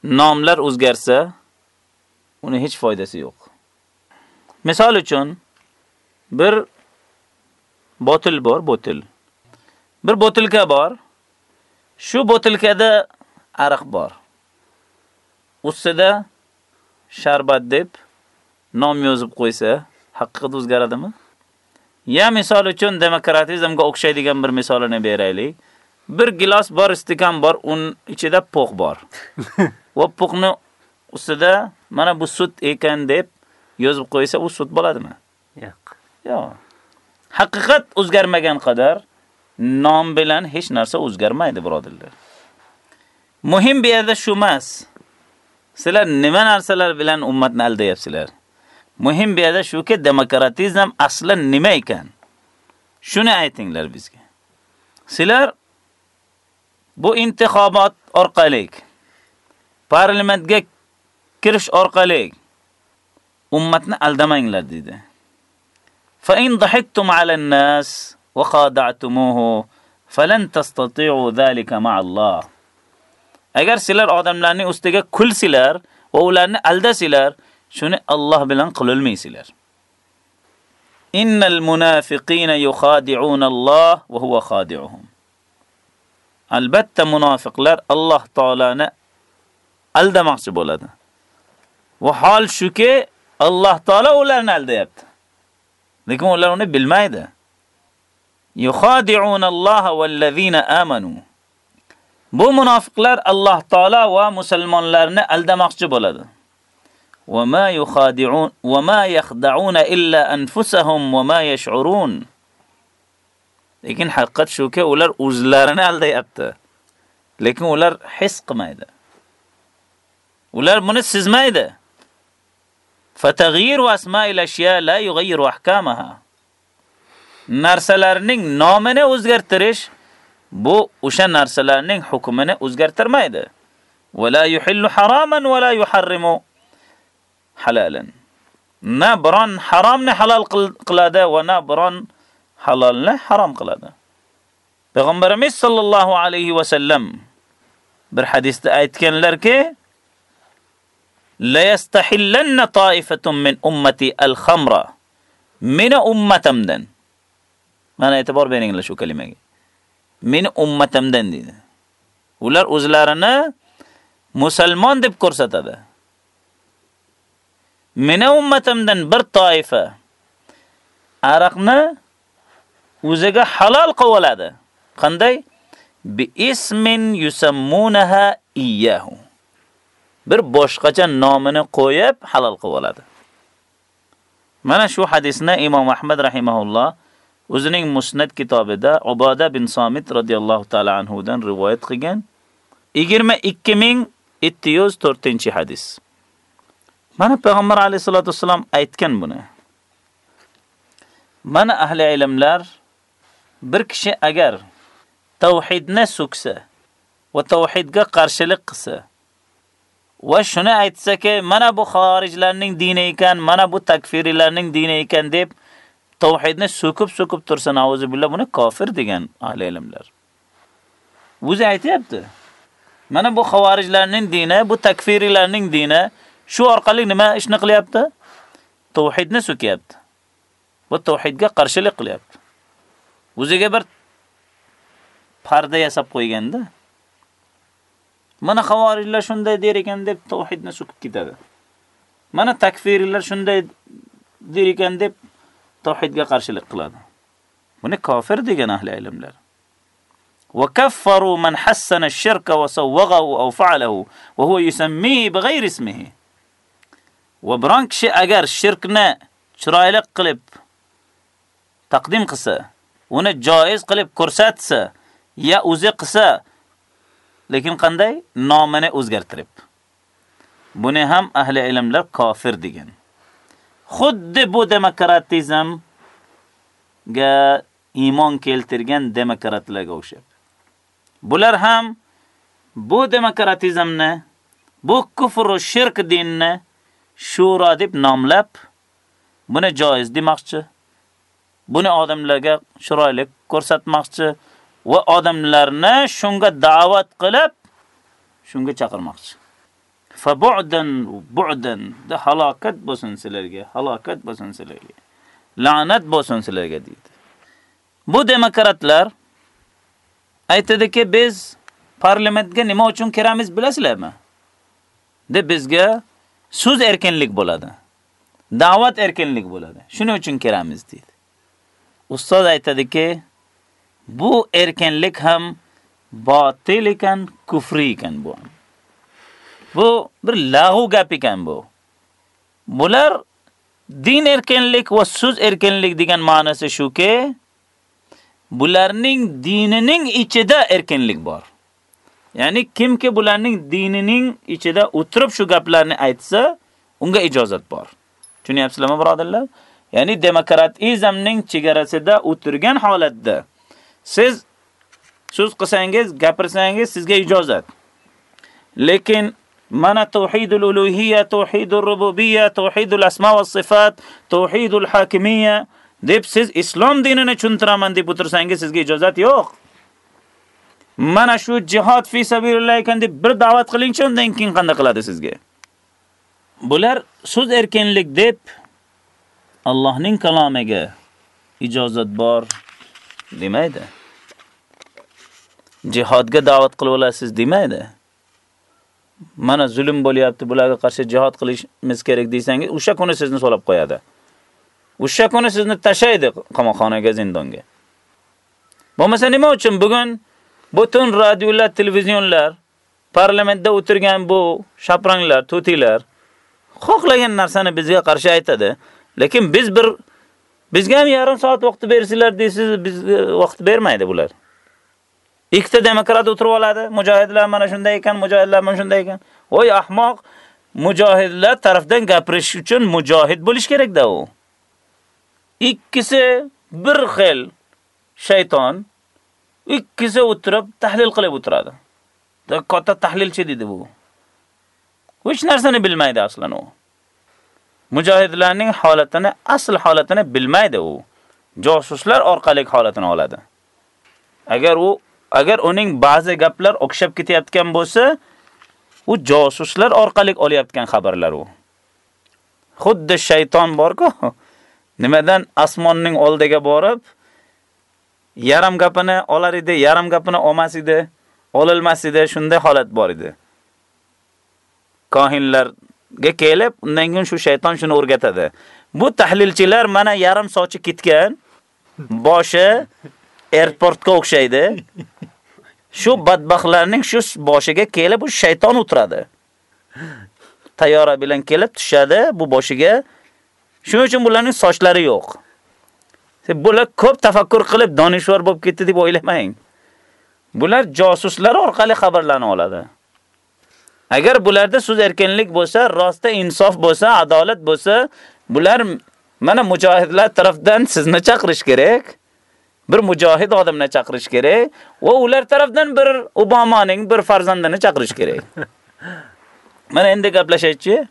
nomlar o'zgarsa, uni hech foydasi yo'q. Misol uchun bir botil bor, botil. Bir botilka bor. Shu botilkada ariq bor. Ustida sharbat deb nom yozib qo'ysa, haqiqat o'zgaradimi? Ya misol uchun demokratizmga o'xshaydigan bir misolini beraylik. Bir gilos bor, stikan bor, un ichida po'q bor. Va po'qni ustida mana bu sut ekan deb yozib qo'ysa, u sut bo'ladimi? Yo'q. Yo'q. Haqiqat o'zgarmagan qadar nom bilan hech narsa o'zgarmaydi, birodarlar. Muhim bu yerda shu emas. Sizlar nima narsalar bilan ummatni aldayapsizlar? Muhim bu yerda shuki demokratizm aslan nima ekan? Shuni aytinglar bizga. Sizlar bu intixobot orqali parlamentga kirish orqali ummatni aldamanglar dedi. Fa in dahiktum 'ala an-nas wa khada'tumuhu falan tastati'u dhalika ma'alloh. Agar sizlar odamlarning ustiga kulsizlar va ularni aldasizlar, shuni Alloh bilan qilolmaysizlar. Innal munafiqina yukhadi'una Alloh va huwa khadi'uhum. Albatta munofiqlar Alloh taolani aldamoqchi bo'ladi. Va hol shuki, Alloh taolo ularni aldayapti. Lekin ular uni bilmaydi. Yukhadi'una Alloh vallazina amanu. Bu munofiqlar Alloh taolo va musulmonlarni aldamoqchi bo'ladi. Va ma yukhadi'un va ma yakhda'una illa anfusahum va ma yash'urun. Lekin haqiqat shuki, ular o'zlarini aldayapti. Lekin ular his qilmaydi. Ular buni sezmaydi. Fataghyir va asma'il ashya la yughayyiru ahkamaha. Narsalarning nomini o'zgartirish bu o'sha narsalarning hukmini o'zgartirmaydi. Va la yuhillu haraman va la yuharrimu halalan. Na biron haromni halol qiladi va na biron halolni harom qiladi. Payg'ambarimiz sollallohu alayhi va sallam bir hadisda aytganlarki, la yastahillanna ta'ifatun min ummati al-khamra. Meni ummatimdan. Mana e'tibor beringlar shu kalimaga. Meni ummatimdan dedi. Ular o'zlarini musulmon deb ko'rsatadi. Meni ummatimdan bir toifa araqni o'ziga halol qilib oladi. Qanday? Bi ismin yusammunaha iyyahu. Bir boshqacha nomini qo'yib halol qilib oladi. Mana shu hadisni Imom Ahmad rahimahulloh o'zining Musnad kitobida Uboda bin Somit radhiyallohu ta'ala anhu dan rivoyat qilgan 22704-hadis. Mana payg'ambar alayhisolatu vasallam aytgan buni. Mana ahli ilmlar bir kishi agar tavhidni so'ksa va tavhidga qarshilik qilsa va shuni aytsaki, mana bu xorijlarning dini ekan, mana bu takfirilarning dini ekan deb tavhidni so'kib-so'kib tursa, nauzu billah buni kofir degan ahli ilmlar. O'zi aytayapti. Mana bu xorijlarning dini, bu takfirilarning dini shu orqali nima ishni qilyapti? Tavhidni so'kyapti. Va tavhidga qarshilik qilyapti. O'ziga bir parda yasab qo'yganda mana xavorijlar shunday der ekan deb tauhidni so'kib ketadi. Mana takfirlar shunday der ekan deb tauhidga qarshilik qiladi. Buni kofir degan ahli ilmlar. Wa kaffaru man hassana ash-shirka wa sawwaghahu aw fa'alahu wa huwa yusammihi bighayri ismihi. Va biron kishi agar shirkni chiroyli qilib taqdim qilsa, uni joiz qilib ko'rsatsa, ya o'zi qilsa, lekin qanday nomini o'zgartirib. Buni ham ahli ilmlar kofir degan. Xuddi bu demokratizm ga iymon keltirgan demokratlarga o'xshab. Bular ham bu demokratizmni, bu kufr va shirk dinni shura deb nomlab buni joiz demoqchi. Buni odamlarga chiroyli ko'rsatmoqchi va odamlarni shunga da'vat qilib shunga chaqirmoqchi. Fa bu'dan bu'dan de halokat bo'lsin sizlarga, halokat bo'lsin sizlarga. La'nat bo'lsin sizlarga deydi. Bu demokratlar aytadiki, biz parlamentga nima uchun kiramiz bilasizlarmi? deb bizga so'z erkinlik bo'ladi. Da'vat erkinlik bo'ladi. Shuning uchun kiramiz deydi. Ustoz aytadiki, bu erkinlik ham botil ekan, kufri ekan bu. Bu bir lag'u gap ekan bu. Bular din erkinlik va so'z erkinlik degan ma'nosi shuki, bularning dinining ichida erkinlik bor. Ya'ni kimki bularning dinining ichida o'tirib shu gaplarni aytsa, unga ijozat bor. Tushunyapsizlarmi, birodarlar? Ya'ni demokratizmning chegarasida o'tirgan holatda siz so'z qilsangiz, gapirsangiz sizga ijozat. Lekin mana tauhidul uluhiyya, tauhidur rububiyya, tauhidul asma va sifat, tauhidul hakimiyya deb siz islom dinini tushuntiraman deb o'tirsangiz sizga ijozat yo'q. Mana shu jihad fi sabilillah ekan deb bir da'vat qilingchi, undan keyin qanday qiladi sizga? Bular so'z erkinlik deb Allohning kalomiga ijozat bor demaydi. Jihadga da'vat qilib olasiz demaydi. Mana zulm bo'lyapti, bularga qarshi jihad qilishimiz kerak desangiz, o'sha kuni sizni solib qo'yadi. O'sha kuni sizni tashlaydi qamoqxonaga, zindonga. Bo'lmasa nima uchun bugun butun radiolar, televizionlar, parlamentda o'tirgan bu shapranglar, to'tilar xohlagan narsani bizga qarshi aytadi. Lekin biz bir bizga ham yarim soat vaqt bersizlar deysiz, bizga e, vaqt bermaydi bular. Ikkita demokrat o'tirib oladi, mujohidlar mana shunday ekan, mujohidlar mana shunday ekan. Voy ahmoq, mujohidlar tarafdan gapirish uchun mujohid bo'lish kerak-da u. Ikkisi bir xil shayton, ikkisi o'tirib tahlil qilib o'tiradi. Katta tahlilchi dedi bu. Hech narsani bilmaydi aslan u. Mujohidlarning holatini, asl holatini bilmaydi u. Josuslar orqali holatini oladi. Agar u agar uning ba'zi gaplar o'xshab ketayotgan bo'lsa, u josuslar orqali olayotgan xabarlar u. Xuddi shayton bor-ku, nimadan osmonning oldiga borib, yarim gapini olar edi, yarim gapini olmas edi. olinmas edi, shunday holat bor edi. Kohinlar ga kelib, undan keyin shu shayton shuni o'rgatadi. Bu tahlilchilar mana yarim sochi ketgan, boshi airportga o'xshaydi. Shu badbaxtlarning shu boshiga kelib, bu shayton o'tiradi. Tayyora bilan kelib tushadi bu boshiga. Shuning uchun bularning sochlari yo'q. Bular ko'p tafakkur qilib donishvor bo'lib ketdi deb o'ylamang. Bular josuslar orqali xabarlarni oladi. Agar bularda so'z erkinlik bo'lsa, rostda insof bo'lsa, adolat bo'lsa, bular mana mujohidlar tarafdan sizni chaqirish kerak. Bir mujohid odamni chaqirish kerak va ular tarafdan bir Obamaning bir farzandini chaqirish kerak. Mana endi gaplashaychi.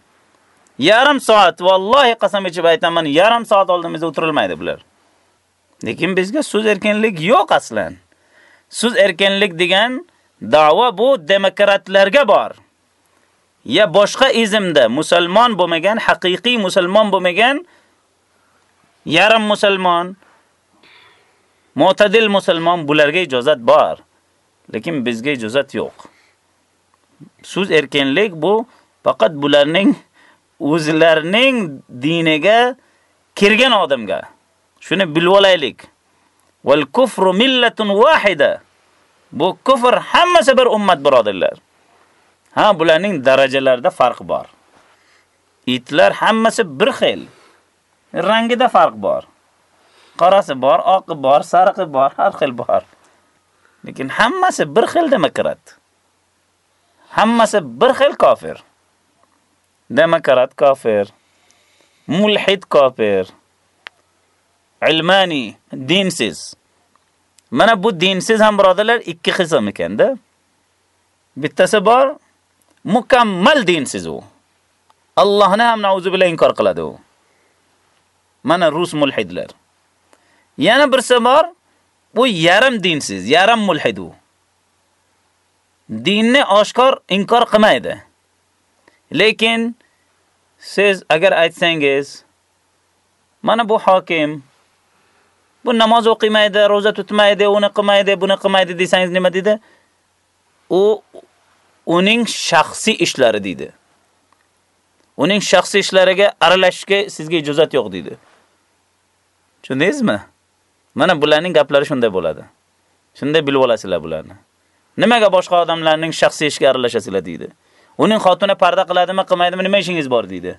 Yarim soat, vallohi qasam ichib aytaman, yarim soat oldimizda o'tirilmaydi bular. Lekin bizga so'z erkinlik yo'q aslan. So'z erkinlik degan da'vo bu demokratlarga bor. Ya boshqa izmda musulmon bo'lmagan, haqiqiy musulmon bo'lmagan yarim musulmon, mu'tadil musulmon bularga ijozat bor. Lekin bizga ijozat yo'q. So'z erkinlik bu faqat bularning o'zlarining diniga kirgan odamga. Shuni bilib olaylik. Wal kufru millatun wahida. Bu kufr hammasi bir ummat birodarlar. Ha, bularning darajalarida farq bor. Itlar hammasi bir xil. Rangida farq bor. Qorasi bor, oqi bor, sariqi bor, har xil bor. Lekin hammasi bir xil demokrat. Hammasi bir xil kofir. Demokrat kofir. Mulhid kofir. ilmani, dinsiz. Mana bu dinsiz ham birodalar ikki qism ekanda. Bittasi bor, mukammal dinsiz u. Allohni ham nauzu bilan inkor qiladi u. Mana rus mulhidlar. Yana birsi bor, bu yarim dinsiz, yarim mulhid u. Dinni oshkor inkor qilmaydi. Lekin siz agar aytsangiz, mana bu hokim Bu namoz o'qimaydi, roza tutmaydi, uni qilmaydi, buni qilmaydi desangiz nima dedi? U uning shaxsiy ishlari dedi. Uning shaxsiy ishlariga aralashishga sizga ijozat yo'q dedi. Tushundingizmi? Mana bularning gaplari shunday bo'ladi. Shunday bilib olasizlar bularni. Nimaga boshqa odamlarning shaxsiy ishiga aralashasizlar dedi. Uning xotini parda qiladimi, qilmaydimi, nima ishingiz bor dedi.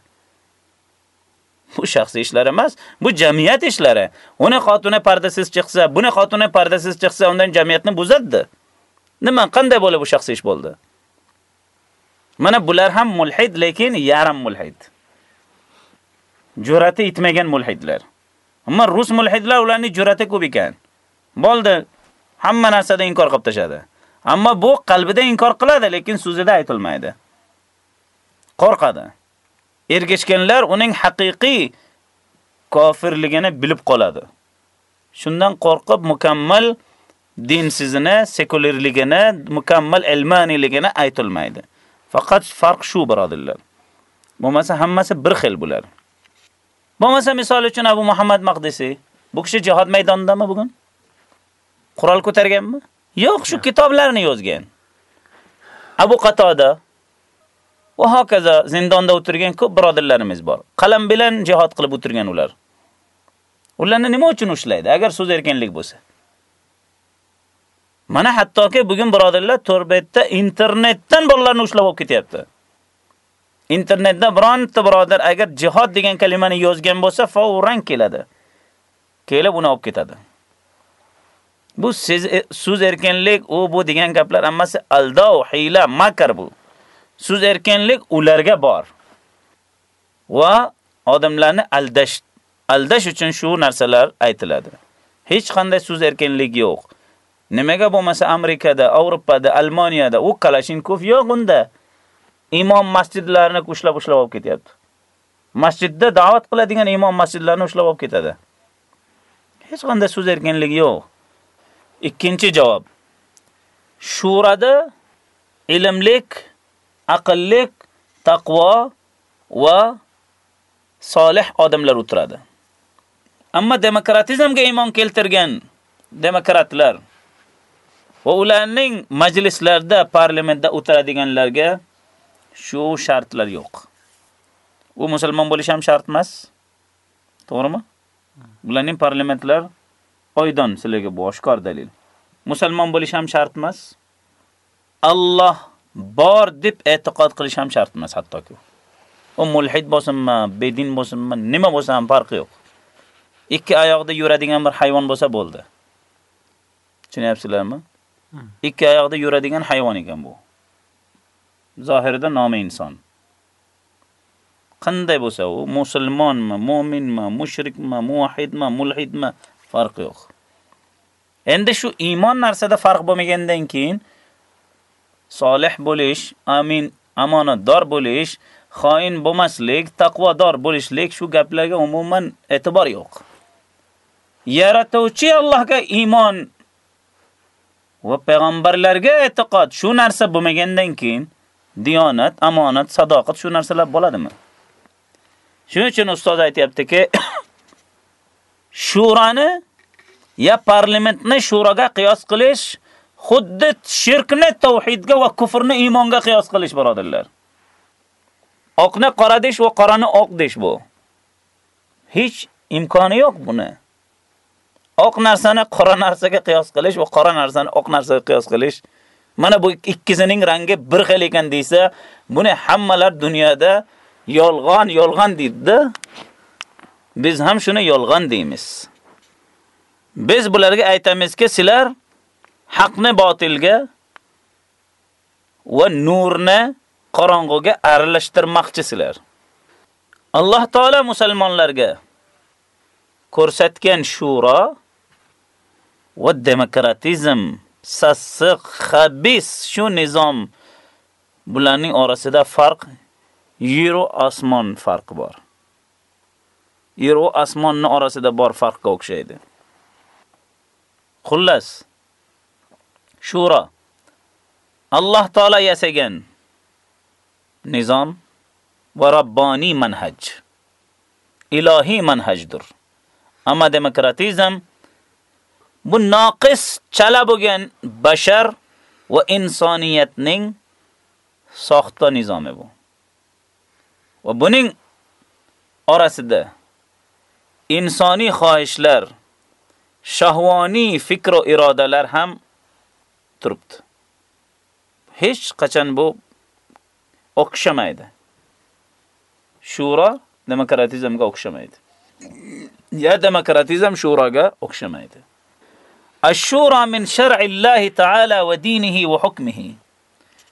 Bu shaxsiy ishlar emas, bu jamiyat ishlari. Uni xotini pardasiz chiqsa, buni xotini pardasiz chiqsa, undan jamiyatni buzadi. Nima, qanday bo'lib bu shaxsiy ish bo'ldi? Mana bular ham mulhid, lekin yarim mulhid. Jur'ati yetmagan mulhidlar. Ammo rus mulhidlar ularni jur'ati ko'p ekan. Bo'ldi, hamma narsada inkor qilib tashadi. Ammo bu qalbida inkor qiladi, lekin so'zida aytilmaydi. Qo'rqadi. ergashganlar uning haqiqiy kofirligini bilib qoladi. Shundan qo'rqib mukammal dinsizini, sekulerligini, mukammal ilmaniyligini aytilmaydi. Faqat farq shu birodarlar. Bo'lmasa hammasi bir xil bular. Bo'lmasa misol uchun Abu Muhammad Maqdisi, bu kishi jihad maydonidami bugun? Qurol ko'targanmi? Yo'q, shu kitoblarni yozgan. Abu Qatoda va hokazo zindonda o'tirgan ko'p birodarlarimiz bor. Qalam bilan jihad qilib o'tirgan ular. Ularni nima uchun ushlaydi agar so'z erkinlik bo'lsa? Mana hattoki bugun birodarlar to'rbetda internetdan bolalarni ushlab olib ketyapti. Internetda bironta birodar agar jihad degan kalimani yozgan bo'lsa, fawran keladi. Kelib uni olib ketadi. Bu so'z e, erkinlik, u bu degan gaplar hammasi aldov, hiyla, makr bu. so'z erkinlik ularga bor. Va odamlarni aldash aldash uchun shu narsalar aytiladi. Hech qanday so'z erkinligi yo'q. Nimaga bo'lmasa Amerikada, Yevropada, Almaniyada u Kalashnikov yo'q unda. Imom masjidlarini ushlab ushlab olib ketyapti. Masjidda da'vat qiladigan imom masjidlarni ushlab olib ketadi. Hech qanday so'z erkinligi yo'q. Ikkinchi javob. Shurada ilmlik aqllik, taqvo va solih odamlar o'tiradi. Ammo demokratizmga iymon keltirgan demokratlar va ularning majlislarda, parlamentda o'tiradiganlarga shu shartlar yo'q. U musulmon bo'lish ham shart emas. To'g'rimi? Ularning parlamentlar oydan sizlarga bu oshkor dalil. Musulmon bo'lish ham shart emas. Alloh bor deb e'tiqod qilish ham shart emas hattoki. U mulhid bo'lsinmi, bedin bo'lsinmi, nima bo'lsa ham farqi yo'q. Ikki oyoqda yuradigan bir hayvon bo'lsa bo'ldi. Tushunyapsizlarmi? Hmm. Ikki oyoqda yuradigan hayvon ekan bu. Zohirida nomi inson. Qanday bo'lsa u musulmonmi, mu'minmi, mushrikmi, muvahhidmi, mulhidmi farqi yo'q. Endi shu iymon narsada farq bo'lmagandan keyin solih bo'lish, amin, amonatdor bo'lish, xoin bo'lmaslik, taqvodor bo'lishlik shu gaplarga umuman e'tibor yo'q. Yaratuvchi Allohga iymon va payg'ambarlarga e'tiqod shu narsa bo'lmagandan keyin diyonat, amonat, sadoqat shu narsalar bo'ladimi? Shuning uchun ustoz aytayaptiki, shurani ya parlamentni shuraga qiyos qilish xuddi shirkni tavhidga va kufrni iymonga qiyos qilish birodarlar. Oqni qora desh va qorani oq desh bu. Hech imkoni yo'q buni. Oq narsani qora narsaga qiyos qilish va qora narsani oq narsaga qiyos qilish. Mana bu ikkisining rangi bir xil ekan deysa, buni hammalar dunyoda yolg'on, yolg'on deydi. Biz ham shuni yolg'on deymiz. Biz bularga aytamizki, sizlar haqni botilga va nurni qorong'uga aralashtirmoqchisizlar. Alloh taolo musulmonlarga ko'rsatgan shuro va demokratizm, sassiq, xabis shu nizom bularning orasida farq yer osmon farqi bor. Yer va orasida bor farqqa o'xshaydi. Xullas, Shura Alloh taolo yasagan nizom va robboniy manhaj. Ilohiy manhajdir. Ammo demokratizm bu noqis chala bo'lgan bashar va insoniyatning soxta nizomi bu. Va buning orasida insoniy xohishlar, shahvoniy fikr va irodalar ham turibdi. Hech qachon bu o'xshamaydi. Shura demokratizmga o'xshamaydi. Ya demokratizm shuraga o'xshamaydi. Ash-shura min shar'illahi ta'ala va dinihi va hukmihi.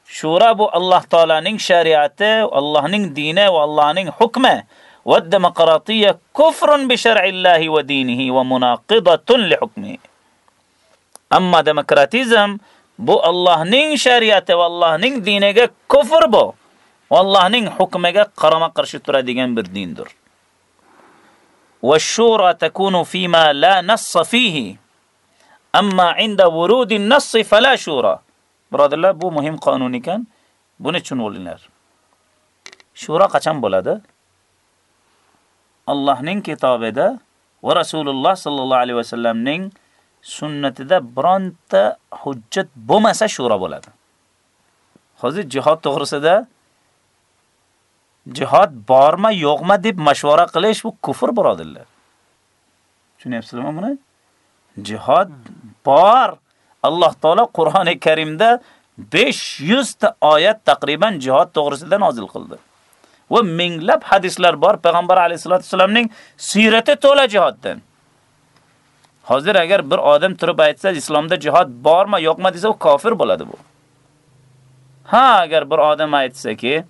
Shura bu Alloh taolaning shariati, Allohning dini va Allohning hukmi. Va demokratiya kufrun bi shar'illahi va dinihi va munaqidatun li hukmihi. Amma demokratizm bu Allohning shariati va Allohning diniga kufr bu. Allohning hukmiga qarama qarshi turadigan bir dindir. Va shura takunu fima la nass fihi. Amma inda wurudi nassi fala shura. Birodarlar, bu muhim qonun ekan. Buni tushunib. Shura qachon bo'ladi? Allohning kitobida va Rasululloh sallallohu alayhi vasallamning sunnatida bironta hujjat bo'lmasa shura bo'ladi. Hozir jihad to'g'risida jihad bormi, yo'qmi deb mashvara qilish bu kufr birodarlar. Tushunyapsizmi buni? Jihad bor. Alloh taolo Qur'oni Karimda 500 ta oyat taqriban jihad to'g'risida nozil qildi. Va minglab hadislar bor payg'ambar alayhisolatu vasallamning siyrati to'la jihaddan. Hozir agar bir odam turib aytsa, islomda jihad bormi, yo'qmi desa, u kofir bo'ladi bu. Ha, agar bir odam aytsa-ki,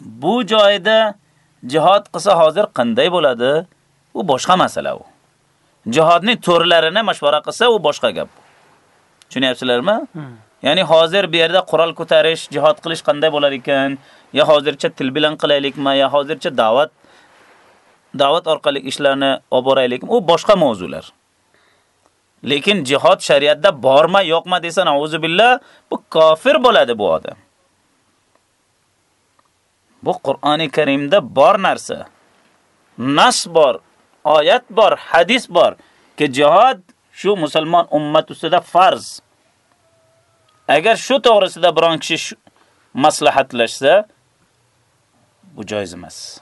bu joyda jihad qilsa hozir qanday bo'ladi? U boshqa masala u. Jihodning turlarini mashvara qilsa, u boshqa gap. Tushunyapsizlarmi? Ya'ni hozir bu yerda qurol ko'tarish, jihad qilish qanday bo'lar ekan? Ya hozircha til bilan qilaylikmi, ya hozircha da'vat da'vat orqali ishlarni olib boraylikmi? U boshqa mavzular. Lekin jihad shariatda bormi, yo'qmi desa, auzu billah, bu kofir bo'ladi bu odam. Bu Qur'oni Karimda bor narsa. Nas bor, oyat bor, hadis bor ki jihad shu musulmon ummat ustida farz. agar shu to'g'risida biron kishi maslahatlashsa, bu joiz emas.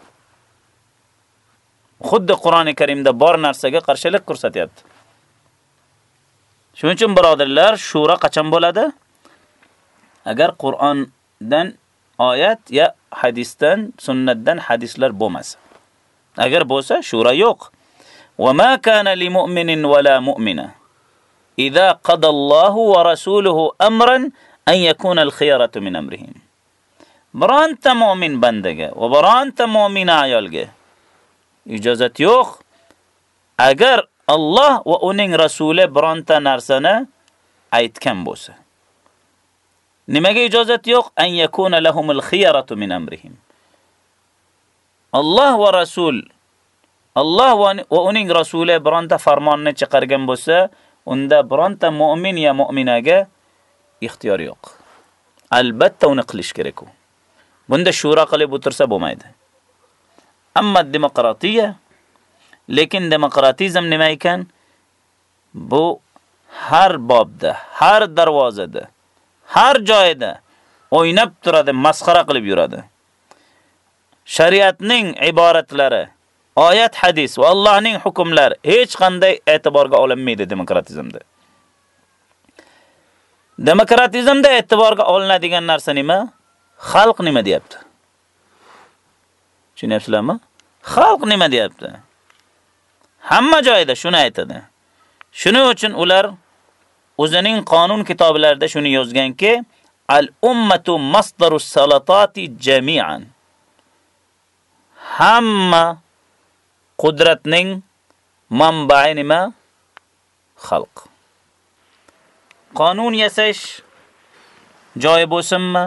Xuddi Qur'oni Karimda bor narsaga qarshilik ko'rsatyapti. Shuning uchun birodarlar, shura qachon bo'ladi? Agar Qur'ondan oyat ya hadisdan, sunnatdan hadislar bo'lmasa. Agar bo'lsa, shura yo'q. Va ma kana li mu'minin va la mu'mina idza qada Allohu va rasuluhu amran an yakuna al-khiyaratu min amrihim. Bironta mu'min bandaga va bironta mu'mina ayolga ijozat yo'q. Agar Alloh va uning rasuli bironta narsani aytgan bo'lsa. Nimaga ijozat yo'q? An yakuna lahumul khiyaratu min amrihim. Alloh va rasul Alloh va uning rasuli bironta farmonni chiqargan bo'lsa, unda bironta mu'min ya mu'minaga ixtiyor yo'q. Albatta uni qilish kerak u. Bunda shura qilib o'tirsa bo'lmaydi. Amma demokratiya lekin demokratizm nima ekan? Bu har bobda, har darvozada, har joyda o'ynab turadi, masxara qilib yuradi. Shariatning iboratlari, oyat hadis va Allohning hukmlari hech qanday e'tiborga olinmaydi demokratizmda. Demokratizmda e'tiborga olinadigan narsa nima? Xalq nima deyapti? Tushunyapsizlarmi? Xalq nima deyapti? Hamma joyda shuni aytadi. Shuning uchun ular o'zining qonun kitoblarida shuni yozganki, al-ummatu masdarus salatati jami'an. Hamma qudratning manbai nima? Xalq. Qonun yasash joyi bo'lsinmi?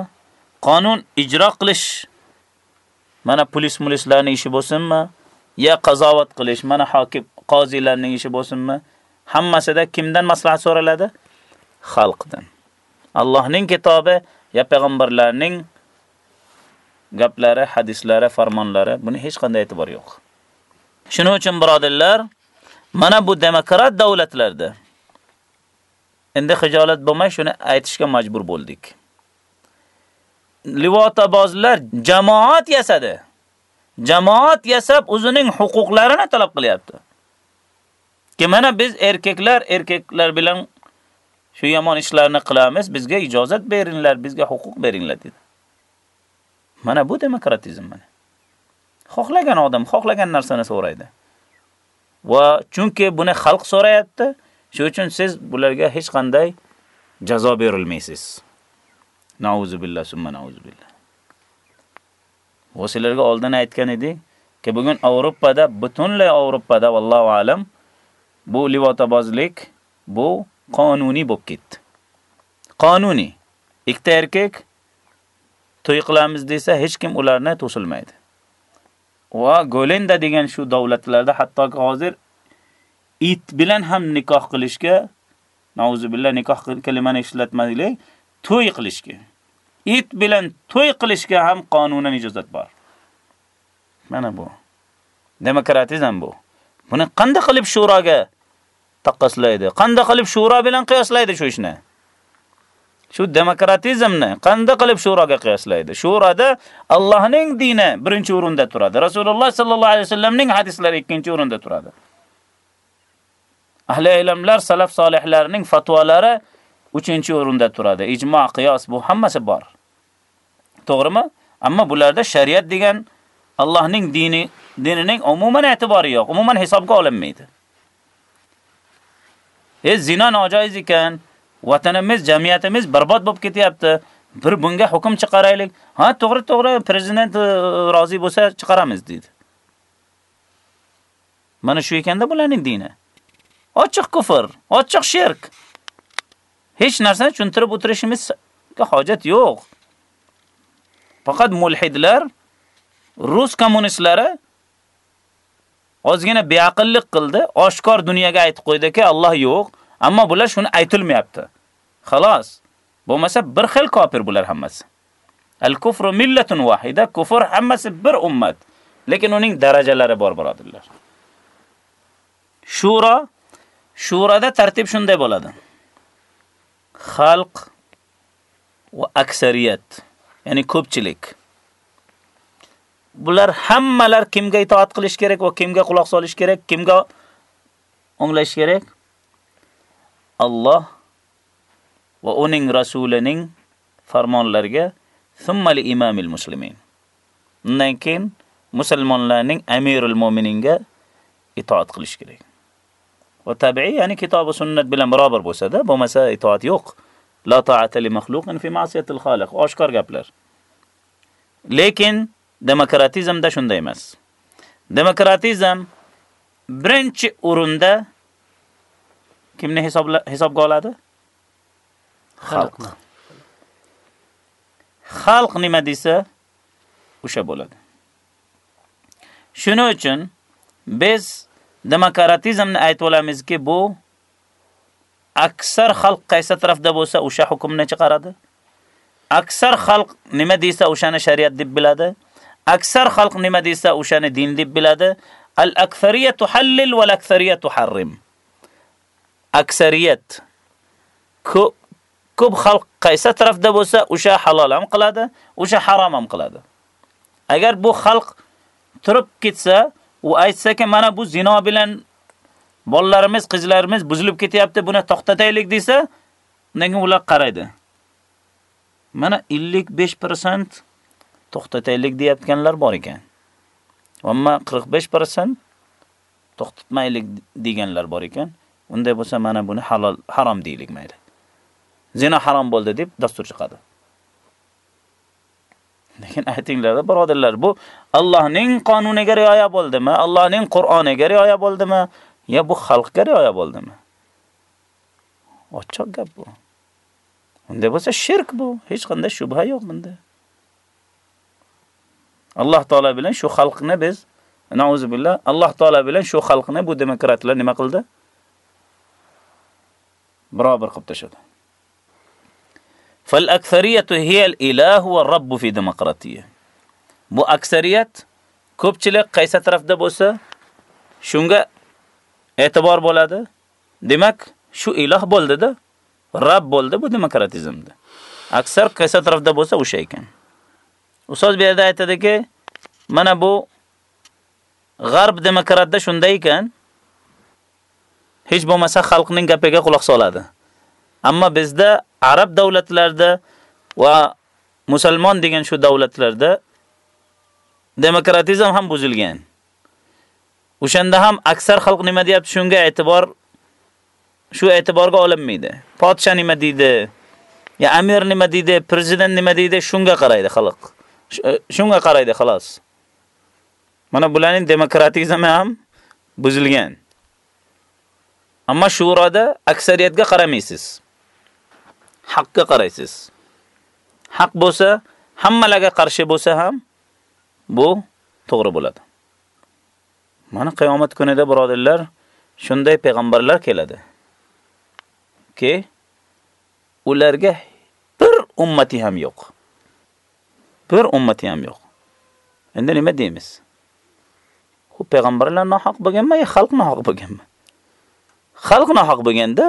Qonun ijro qilish mana polis mulislarning ishi bo'lsinmi? Ya qazovat qilish, mana hokim qozilarning ishi bo'lsinmi? Hammasida kimdan maslahat so'raladi? Xalqdan. Allohning kitobi ya payg'ambarlarning gaplari, hadislari, farmonlari buni hech qanday e'tibor yo'q. Shuning uchun birodarlar, mana bu demokrat davlatlarda endi xijolat bo'lmay shuni aytishga majbur bo'ldik. Livotabozlar jamoat yasadi. Jamoat yasab o'zining huquqlarini talab qilyapti. Ki mana biz erkaklar erkaklar bilan shu yomon ishlarni qilamiz, bizga ijozat beringlar, bizga huquq beringlar dedi. Mana bu demokratizm mana. Xohlagan odam xohlagan narsani so'raydi. Va chunki buni xalq so'rayapti, shuning uchun siz bularga hech qanday jazo berilmaysiz. Nauzu billah summa nauzu billah. Vosilarga oldin aytgan edik ki bugun Yevropada, butunlay Yevropada vallohu alam bu livotabozlik bu qonuniy bo'lib ketdi. Qonuniy. Ikkita erkak to'y qilamiz desa, hech kim ularni to'silmaydi. Va Golenda degan shu davlatlarda hattoki hozir it bilan ham nikoh qilishga, nauzubillah nikoh kalimani ishlatmaylik, to'y qilishga. It bilan to'y qilishga ham qonunan ijozat bor. Mana bu. Demokratizm bu. Buni qanday qilib shuroga taqqoslaydi? Qanday qilib shuro bilan qiyoslaydi shu ishni? Shu demokratizmni qanday qilib shuroga qiyoslaydi? Shurada Allohning dini birinchi o'rinda turadi. Rasululloh sallallohu alayhi vasallamning hadislari ikkinchi o'rinda turadi. Ahli ilmlar, salaf solihlarning fatvolari 3-o'rinda turadi. Ijmo, qiyos bu hammasi bor. To'g'rimi? Ammo bularda shariat degan Allohning dini, dinining umuman e'tibori yo'q, umuman hisobga olinmaydi. E zina nojoiz ekan, vatanimiz, jamiyatimiz barbod bo'lib ketyapti. Bir bunga hukm chiqaraylik. Ha, to'g'ri, to'g'ri, prezident e, rozi bo'lsa chiqaramiz dedi. Mana shu ekanda bularning dini. Ochiq kufr, ochiq shirk. Hech narsani tushuntirib o'tirishimizga hojat yo'q. Faqat mulhidlar, rus kommunistlari ozgina beaqillik qildi, oshkor dunyoga aytib qo'ydiki, Alloh yo'q, ammo bular shuni aytilmayapti. Xalos. Bo'lmasa bir xil kofir bular hammasi. Al-kufru millatun wahida, kufr hammasi bir ummat. Lekin uning darajalari bor, birodirlar. Shura Shurada tartib shunday bo'ladi. Xalq va aksariyat, ya'ni ko'pchilik. Bular hammalar kimga itoat qilish kerak va kimga quloq solish kerak, kimga o'nglash kerak? Alloh va uning rasulining farmonlariga thumma imamil muslimin. Undan keyin musulmonlarning amirul mu'mininga itoat qilish kerak. Va tabiiy, ya'ni kitob va sunnat bilan barobar bo'lsa-da, bo'lmasa itoat yo'q. La ta'ata li makhluqin fi ma'siyatil xoliq. Oshkor gaplar. Lekin demokratizmda shunday emas. Demokratizm birinchi o'rinda kimni hisobga oladi? Xalq. Xalq nima desa, o'sha bo'ladi. Shuning uchun biz demokratizmni aytib olamizki, bu aksar xalq qaysi tarafda bo'lsa, o'sha hukmni chiqaradi. Aksar xalq nima desa, o'shani shariat deb biladi. Aksar xalq nima desa, o'shani din deb biladi. Al-akthariyat tuhallil va al-akthariyat tuharrim. Aksariyat ko'p ko'p xalq qaysi tarafda bo'lsa, o'sha halol ham qiladi, o'sha harom ham qiladi. Agar bu xalq turib ketsa, u aytsaki, mana bu zino bilan bolalarimiz, qizlarimiz buzilib ketyapti, buni to'xtataylik desa, undan keyin ular qaraydi. Mana 55% to'xtataylik deyotganlar bor ekan. Ammo 45% to'xtatmaylik deganlar bor ekan. Unday bo'lsa, mana buni halol, harom deylik mayli. Zina harom bo'ldi deb dastur chiqadi. Lekin aytinglar, birodarlar, bu Allohning qonuniga rioya bo'ldimi? Allohning Qur'oniga rioya bo'ldimi? Ya bu xalqga rioya bo'ldimi? Ochiq gap bu. Unda bo'lsa shirk bu, hech qanday shubha yo'q bunda. Alloh taolo bilan shu xalqni biz nauzubillah, Alloh taolo bilan shu xalqni bu demokratlar nima qildi? Barobar qilib tashladi. Fal هي hiya al-ilah ديمقراطيه rabb fi demokratiya. Bu aksariyat ko'pchilik qaysi tarafda bo'lsa, shunga e'tibor bo'ladi. Demak, shu iloh bo'ldi-da, bo'ldi bu demokratizmda. Aksar qaysi tarafda bo'lsa o'sha ekan. Ustoz bu yerda aytadiki, mana bu g'arb demokratda shunday ekan, hech bo'lmasa xalqning gapiga quloq soladi. Ammo bizda arab davlatlarida va musulmon degan shu davlatlarda demokratizm ham buzilgan. O'shanda ham aksar xalq nima deyapti, shunga e'tibor shu e'tiborga olinmaydi. Podsha nima deydi? Ya amir nima deydi? Prezident nima deydi? Shunga qaraydi xalq. E, shunga qaraydi xolos. Mana bularning demokratizmi ham buzilgan. Ammo shurada aksariyatga qaramaysiz. Haqqa qaraysiz. Haq bo'lsa, hammalarga qarshi bo'lsa ham bu to'g'ri bo'ladi. Mana qiyomat kunida birodarlar, shunday payg'ambarlar keladi. Ki ularga bir ummati ham yo'q. Bir ummati ham yo'q. Endi nima deymiz? Bu payg'ambarlar nohaq bo'lganmi yoki xalq nohaq bo'lganmi? Xalq nohaq bo'lganda,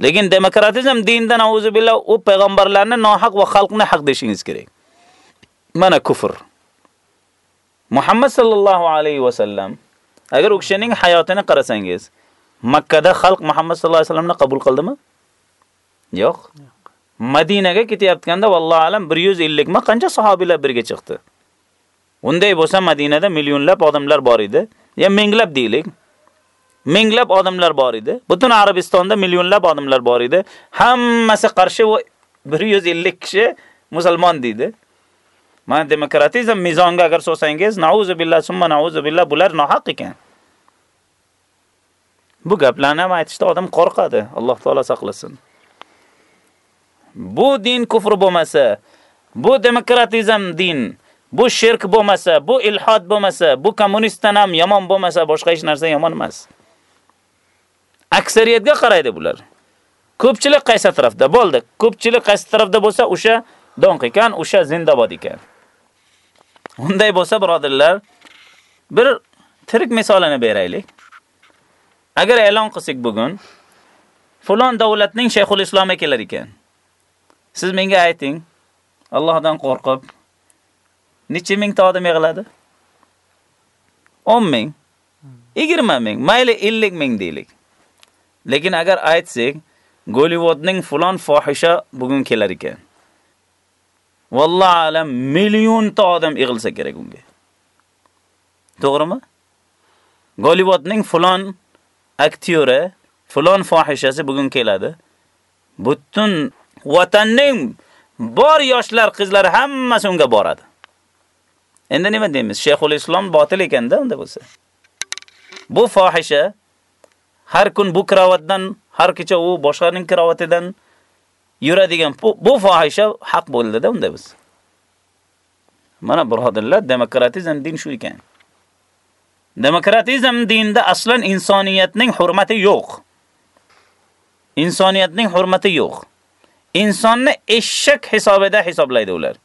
lekin demokratizm dindan auzu billah u payg'ambarlarni nohaq va xalqni haq deshingiz kerak. Mana kufr. Muhammad sallallohu alayhi va sallam agar u kishining hayotini qarasangiz, makkada xalq Muhammad sallallohu alayhi vasallamni qabul qildimi? Yo'q. Madinaga ketayotganda vallohu alam 150 ma qancha sahobiylar birga chiqdi. Unday bo'lsa Madinada millionlab odamlar bor edi, ya minglab deylik. Minglab odamlar bor edi. Butun Arabistonda millionlab odamlar bor edi. Hammasi qarshi 150 kishi musulmon deydi. Mana demokratizm mizonga agar so'sangiz, nauzu billah summa nauzu billah bular nohaq ekan. Bu gaplarni ham aytishda odam qo'rqadi. Alloh taolo saqlasin. Bu din kufr bo'lmasa, bu demokratizm din, bu shirk bo'lmasa, bu ilhod bo'lmasa, bu kommunistdan ham yomon bo'lmasa, boshqa hech narsa yomon emas. Aksariyatga qaraydi bular. Ko'pchilik qaysi tarafda bo'ldi? Ko'pchilik qaysi tarafda bo'lsa, o'sha donq ekan, o'sha zindabod ekan. Unday bo'lsa, birodarlar, bir tirik misolini beraylik. Agar e'lon qilsak bugun, fulon davlatning shayxul islomga kelar ekan. Siz menga ayting, Allohdan qo'rqib necha mingta odam yig'iladi? 10 ming, 20 ming, mayli 50 ming deylik. Lekin agar aytsak, Gollywoodning fulon fohisha bugun kelar ekan. Vallohu alam millionta odam yig'ilsa kerak unga. To'g'rimi? Gollywoodning fulon aktyori, fulon fohishasi bugun keladi. Butun vatanning bor yoshlar, qizlar hammasi unga boradi. Endi nima deymiz? Shayxul Islom botil ekanda unda bo'lsa. Bu fohisha har kun bu kravatdan, har kecha u boshqaning kravatidan yuradigan bu, bu fohisha haq bo'ldi-da unda biz. Mana birodarlar, demokratizm din shu ekan. Demokratizm dinda aslan insoniyatning hurmati yo'q. Insoniyatning hurmati yo'q. Insonni eshak hisobida hisoblaydi ular.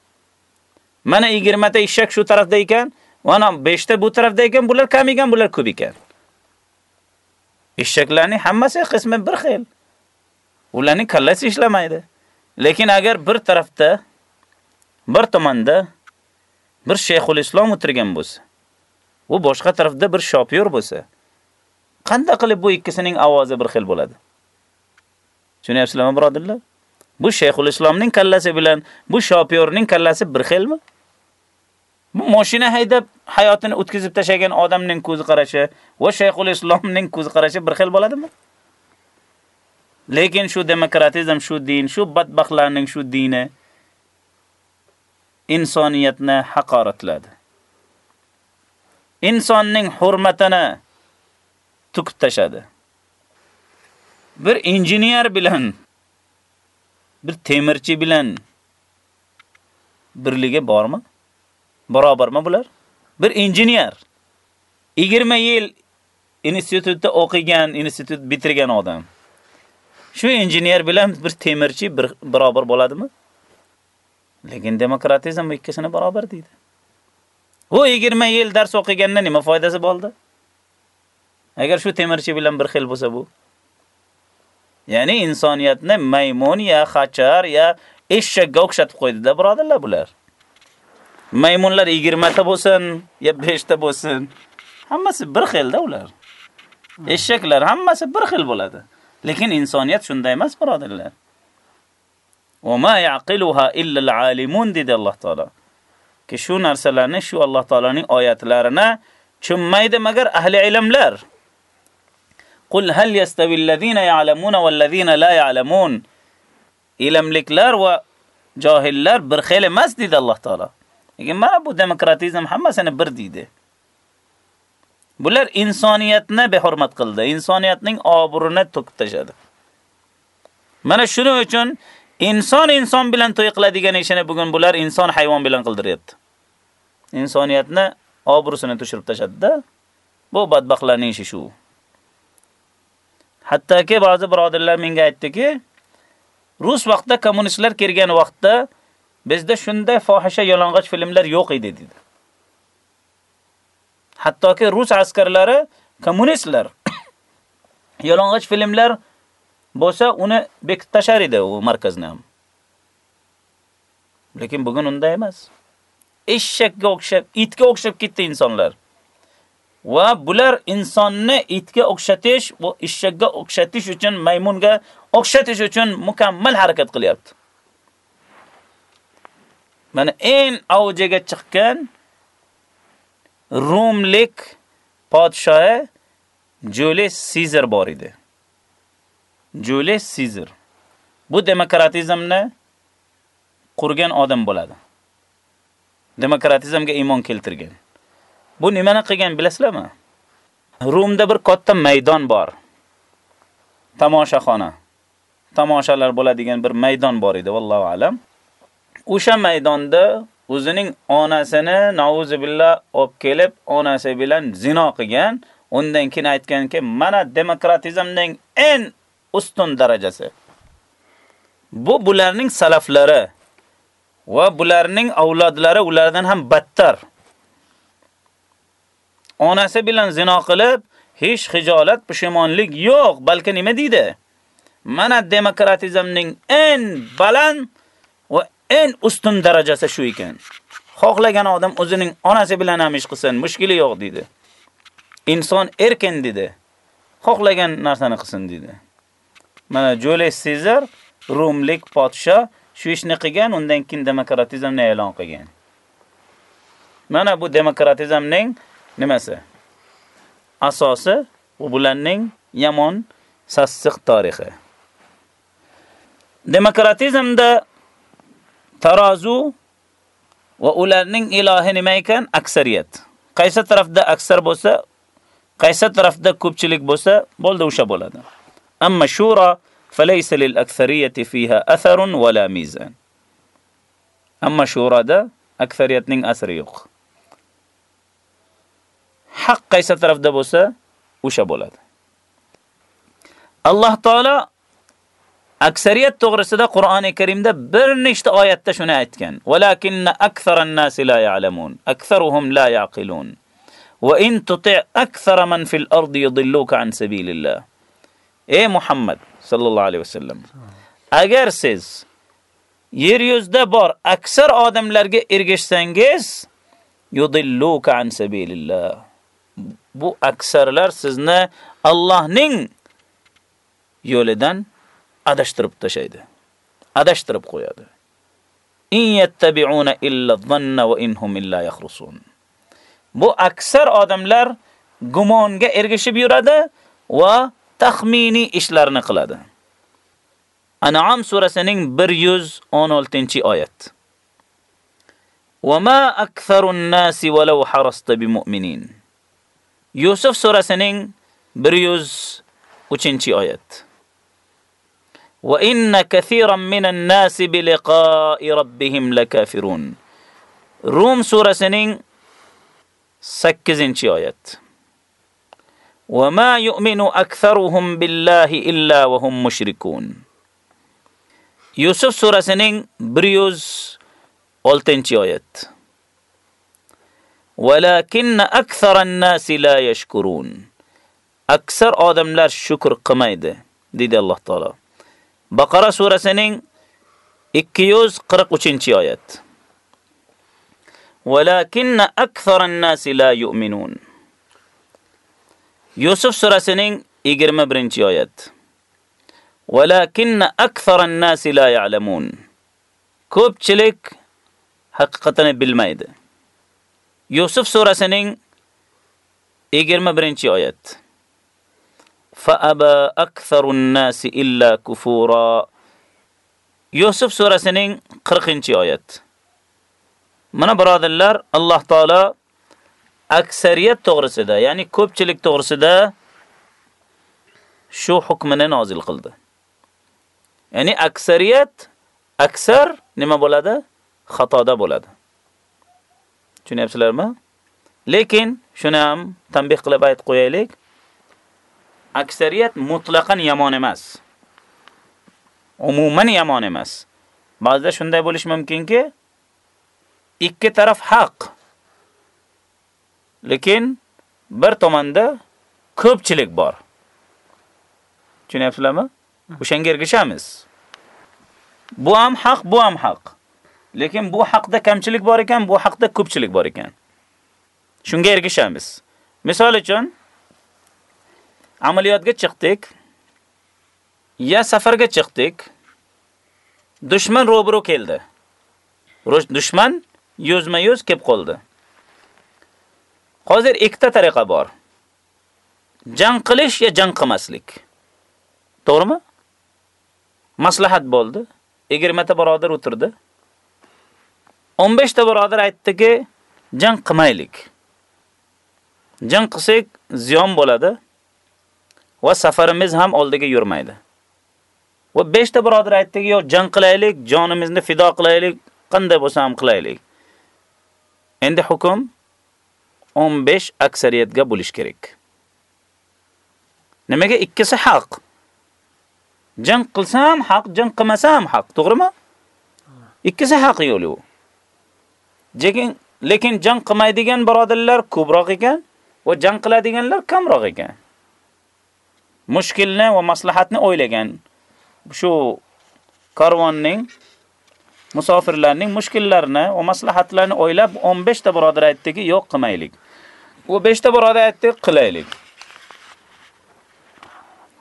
Mana 20 ta eshak shu tarafda ekan, mana 5 ta bu tarafda ekan, bular kam ekan, bular ko'p ekan. Eshaklarning hammasi qismi bir xil. Ularning kallasi ishlamaydi. Lekin agar bir tarafda bir tomonda bir shayxul islom o'tirgan bo'lsa, u boshqa tarafda bir shopyor bo'lsa, qanday qilib bu ikkisining ovozi bir xil bo'ladi? Tushunyapsizlarmi, birodarlar? Bu shayxul islomning kallasi bilan bu shopyorning kallasi bir xilmi? Bu mashina haydab hayotini o'tkazib tashagan odamning ko'zi qarashi va shayxul islomning ko'zi qarashi bir xil bo'ladimi? Lekin shu demokratizm, shu din, shu badbaxtlarning shu dini insoniyatni haqoratladi. Insonning hurmatini tukib tashadi. Bir injener bilan bir temirchi bilan birligi bormi? Barobarmi bular? Bir injener 20 yil institutda o'qigan, institut bitirgan odam. Shu injener bilan bir temirchi bir barobar bo'ladimi? Lekin demokratizm ikkisini barobar deydi. U 20 yil dars o'qigandan nima foydasi bo'ldi? Agar shu temirchi bilan bir xil bo'lsa bu. Ya'ni insoniyatni maymun ya xachar ya eshakka o'xshatib qo'ydi-da, birodarlar bular. Maymunlar 20 ta bo'lsin, ya 5 ta bo'lsin, hammasi bir xilda ular. Eshaklar hammasi bir xil bo'ladi. Lekin insoniyat shunday emas, birodarlar. Va ma yaqiluha illa al-alimun dedi Alloh taolo. Ki shu narsalarni shu Alloh taolaning oyatlarini tushunmaydi magar ahli ilmlar. Qul hal yastavi allazina ya'lamuna wallazina la ya'lamun. Ilmliklar va jahillar bir xil emas dedi Alloh taolo. Lekin mana bu demokratizm hammasini bir deydi. Bular insoniyatni behurmat qildi, insoniyatning obro'ini to'kib tashadi. Mana shuning uchun inson inson bilan to'y qiladigan ishini bugun bular inson hayvon bilan qildiryapti. Insoniyatni obro'sini tushirib tashadida. Bu badbaxtlarning ishi shu. Hattoki ba'zi birodarlar menga aytdiki, Rus vaqtda kommunistlar kelgan vaqtda bizda shunday fohisha yolong'och filmlar yo'q edi dedi. Hattoki rus askarlari kommunistlar yolong'och filmlar bo'lsa uni bekitib tashar edi u markazni ham. Lekin bugun unday emas. Eshakka o'xshab, itga o'xshab ketdi insonlar. Va bular insonni itga o'xshatish va eshakka o'xshatish uchun, maymunga o'xshatish uchun mukammal harakat qilyapti. Mana eng avjiga chiqqan Rumlik podshohi Julius Caesar bor edi. Julius Caesar. Bu demokratizmni qurgan odam bo'ladi. Demokratizmga iymon keltirgan. Bu nimani qilgan bilasizlarmi? Rumda bir katta maydon bor. Tomoshaxona. Tomoshalar bo'ladigan bir maydon bor edi, vallohu alam. O'sha maydonda o'zining onasini nauzubillah olib kelib, onasi bilan zino qilgan. Undan keyin aytganki, mana demokratizmning eng ustun darajasi. Bu bularning salaflari va bularning avlodlari ulardan ham battar. Onasi bilan zino qilib, hech xijolat, pushimonlik yo'q, balki nima deydi? Mana demokratizmning eng baland eng ustun darajasi shu ekan. Xohlagan odam o'zining onasi bilan ham ish qilsin, mushkili yo'q dedi. Inson erkin dedi. Xohlagan narsani qilsin dedi. Mana Julius Caesar Rumlik podsho shu ishni qilgan, undan keyin demokratizmni e'lon qilgan. Mana bu demokratizmning nimasi? Asosi u bularning yomon sassiq tarixi. Demokratizmda tarozu va ularning ilohi nima ekan? Aksariyat. Qaysi tarafda aksar bo'lsa, qaysi tarafda ko'pchilik bo'lsa, bo'ldi o'sha bo'ladi. Amma shura falaysa lil aksariyati fiha atharun wala mizan. Amma shurada aksariyatning asri yo'q. Haq qaysi tarafda bo'lsa, o'sha bo'ladi. Alloh taolo aksariyat to'g'risida Qur'oni Karimda bir nechta oyatda shuni aytgan. Walakinna aktharan nasi la ya'lamun, aktharuhum la yaqilun. Va in tuti' akthara man fil ardi yudilluka an sabilillah. Ey Muhammad sallallohu alayhi vasallam. Agar siz yer yuzida bor aksar odamlarga ergashsangiz, yudilluka an sabilillah. Bu aksarlar sizni Allohning yo'lidan adashtirib tashaydi. Adashtirib qo'yadi. In yattabi'una illa dhanna va inhum illa yakhrusun. Bu aksar odamlar gumonga ergishib yuradi va taxminiy ishlarni qiladi. An'am surasining 116-oyat. Wa ma aktharun nasi walau harasta bimu'minin. Yusuf surasining 103-oyat. وإن كثيرا من الناس بلقاء ربهم لكافرون روم سورة سنين سكزنشي آيات وما يؤمن أكثرهم بالله إلا وهم مشركون يوسف سورة سنين بريوز أولتنشي آيات ولكن أكثر الناس لا يشكرون أكثر آدم لا شكر Baqara surasining 243-oyat. Walakinna aktharan-nasi la yu'minun. Yusuf surasining 21-oyat. Walakinna aktharan-nasi la ya'lamun. Ko'pchilik haqiqatini bilmaydi. Yusuf surasining 21-oyat. فأبى أكثر الناس إلا كفورا Yusuf surasining 40-oyat. Mana birodarlar, Alloh taolo aksariyat to'g'risida, ya'ni ko'pchilik to'g'risida shu hukmini nozil qildi. Ya'ni aksariyat aksar nima bo'ladi? Xatoda bo'ladi. Tushunyapsizlarmi? Lekin shuni ham tanbih qilib aytib qo'yaylik. Aksariyat mutlaqan yomon emas. Umuman yomon emas. Ba'zida shunday bo'lish mumkinki, ikki taraf haq. Lekin bir tomonda ko'pchilik bor. Tushunyapsizlarmi? O'shanga ergishamiz. Bu ham haq, bu ham haq. Lekin bu haqda kamchilik bor ekan, bu haqda ko'pchilik bor ekan. Shunga ergishamiz. Misol uchun, amaliyotga chiqdik. Ya safarga chiqdik. Dushman ro'bro keldi. Dushman yuzma-yuz kelib qoldi. Hozir ikkita tariqa bor. Jang qilish ya jang qilmaslik. To'g'rimi? Maslahat bo'ldi. 20 ta birodar o'tirdi. 15 ta birodar aytdiki, jang qilmaylik. Jang qilsak ziyon bo'ladi. Va safarimiz ham oldiga yurmaydi. Va 5 ta birodar aytdiki, "Yo'q, jang qilaylik, jonimizni fido qilaylik, qanday bo'lsa ham qilaylik." Endi hukm 15 aksariyatga bo'lish kerak. Nimaga ikkisi haq? Jang qilsam haq, jang qilmasam haq, to'g'rimi? Ikkisi haq yo'li u. Lekin lekin jang qilmaydigan birodarlar ko'proq ekan va jang qiladiganlar kamroq ekan. Mushkilni va maslahatni o'ylagan. Shu karvonning musofirlarning mushkillarini va maslahatlarini o'ylab 15 ta birodar aytdiki, yo'q qilmaylik. U 5 ta birodar aytdi, qilaylik.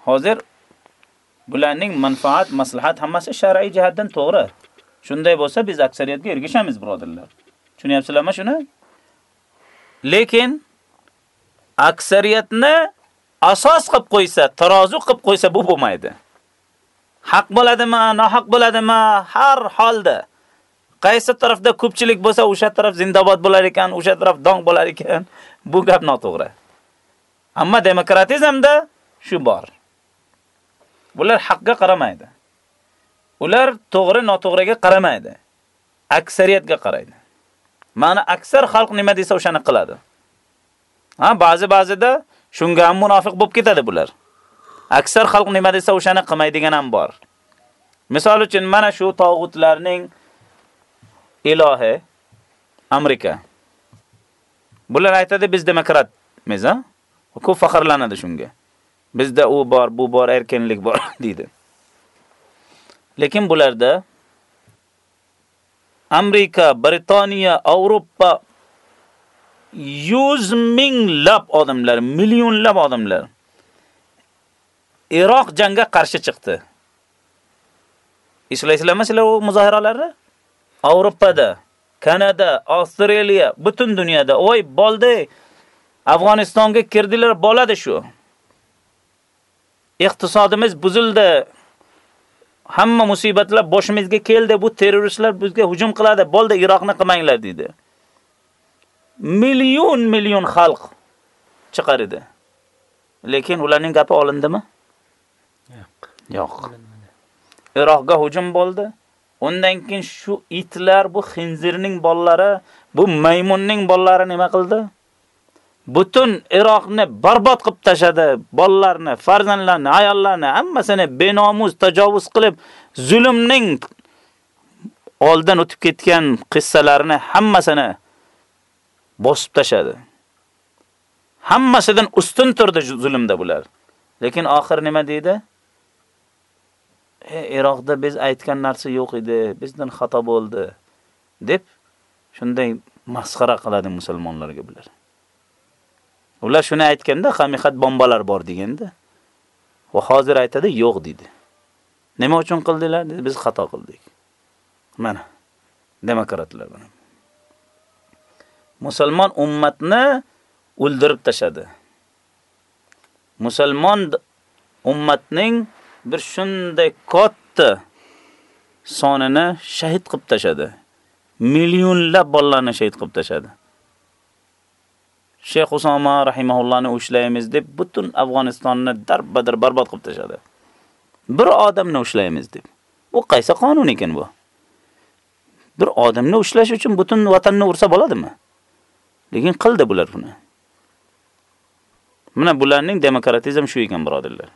Hozir bularning manfaat, maslahat hammasi shar'iy jihatdan to'g'ri. Shunday bo'lsa, biz aksariyatga ergishamiz, birodarlar. Tushunyapsizlarmi shuni? Lekin aksariyatni asos qilib qo'ysa, tarozi qilib qo'ysa bu bo'lmaydi. Haq bo'ladimi, nohaq bo'ladimi, har holda qaysi tarafda ko'pchilik bo'lsa, o'sha taraf zindobod bo'lar ekan, o'sha taraf dong bo'lar ekan, bu gap noto'g'ri. Ammo demokratizmda shu bor. Bular haqqa qaramaydi. Ular to'g'ri noto'g'riga qaramaydi. Aksariyatga qaraydi. Mana aksar xalq nima desa o'shani qiladi. Ha, ba'zi ba'zida shunga ham munofiq bo'lib ketadi bular. Aksar xalq nima desa o'shani qilmaydigan ham bor. Misol uchun mana shu tog'utlarning ilohi Amerika. Bular aytadi biz demokratmiz, ha? Ko'p faxrlanadi shunga. Bizda u bor, bu bor, erkinlik bor deydi. Lekin bularda Amerika, Britaniya, Avrupa 100 minglab odamlar, millionlab odamlar Iroq jangga qarshi chiqdi. Eslaysizlarmi sizlar u muzohiralarni? Avropada, Kanada, Avstraliya, butun dunyoda voy bo'ldi. Afg'onistonga kirdilar, bo'ladi shu. Iqtisodimiz buzildi. Hamma musibatlar boshimizga keldi. Bu terroristlar bizga hujum qiladi. Bo'ldi, Iroqni qilmanglar dedi. Million million xalq chiqar edi. Lekin ularning gapi olindimi? Yo'q. Yo'q. Iroqga hujum bo'ldi. Undan keyin shu itlar, bu xinzirning bolalari, bu maymunning bolalari nima qildi? Butun Iroqni barbod qilib tashadi. Bolalarni, farzandlarni, ayollarni hammasini benomuz tajovuz qilib, zulmning oldan o'tib ketgan qissalarini hammasini bosib tashadi. Hammasidan ustun turdi zulmda bular. Lekin oxir nima deydi? E, Iroqda biz aytgan narsa yo'q edi, bizdan xato bo'ldi deb shunday masxara qiladi musulmonlarga bular. Ular shuni aytganda xamihat bombalar bor deganda va hozir aytadi yo'q dedi. Nima uchun qildilar? Biz xato qildik. Mana demokratlar buni. Musulmon ummatni o'ldirib tashadi. Musulmon ummatning bir shunday katta sonini shahid qilib tashadi. Millionlab bolalarni shahid qilib tashadi. Sheyx Usoma rahimahullohni ushlaymiz deb butun Afg'onistonni darbadir barbod qilib tashadi. Bir odamni ushlaymiz deb. Bu qaysi qonun ekan bu? Bir odamni ushlash uchun butun vatanni ursa bo'ladimi? Lekin qildi bular buni. Mana bularning demokratizm shu ekan, birodarlar.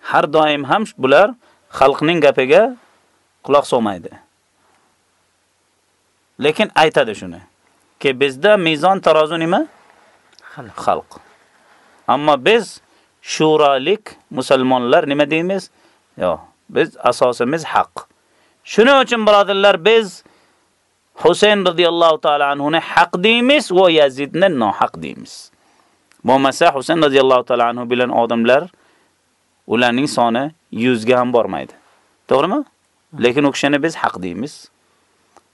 Har doim ham bular xalqning gapiga quloq solmaydi. Lekin aytadi shuni. Ki bizda mezon tarozi nima? Xalq. Ammo biz shuralik musulmonlar nima deymiz? Yo'q, biz asosimiz haq. Shuning uchun birodarlar biz Husayn radhiyallahu ta'ala anhuni haq deymiz va Yazidni nohaq deymiz. Bo'lmasa Husayn radhiyallahu ta'ala anhu bilan odamlar ularning soni 100 ga ham bormaydi. To'g'rimi? Lekin u kishini biz haq deymiz.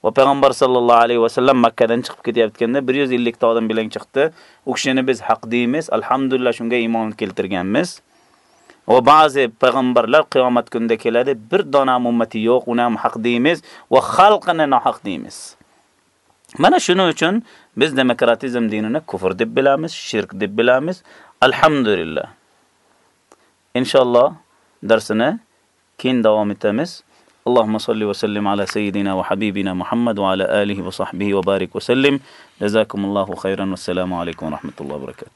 Va payg'ambar sallallohu alayhi va sallam Makka dan chiqib ketayotganda 150 ta odam bilan chiqdi. U kishini biz haq deymiz. Alhamdulillah shunga iymon keltirganmiz. Va ba'zi payg'ambarlar qiyomat kunida keladi, bir dona ummati yo'q, uni ham haq deymiz va xalqini nohaq deymiz. Mana shuning uchun biz demokratizm dinini kufr deb bilamiz, shirk deb bilamiz. Alhamdulillah. Inshaalloh darsini keyin davom etamiz. اللهم صل وسلم على سيدنا وحبيبنا محمد وعلى آله وصحبه وبارك وسلم جزاكم الله خيرا والسلام عليكم ورحمة الله وبركاته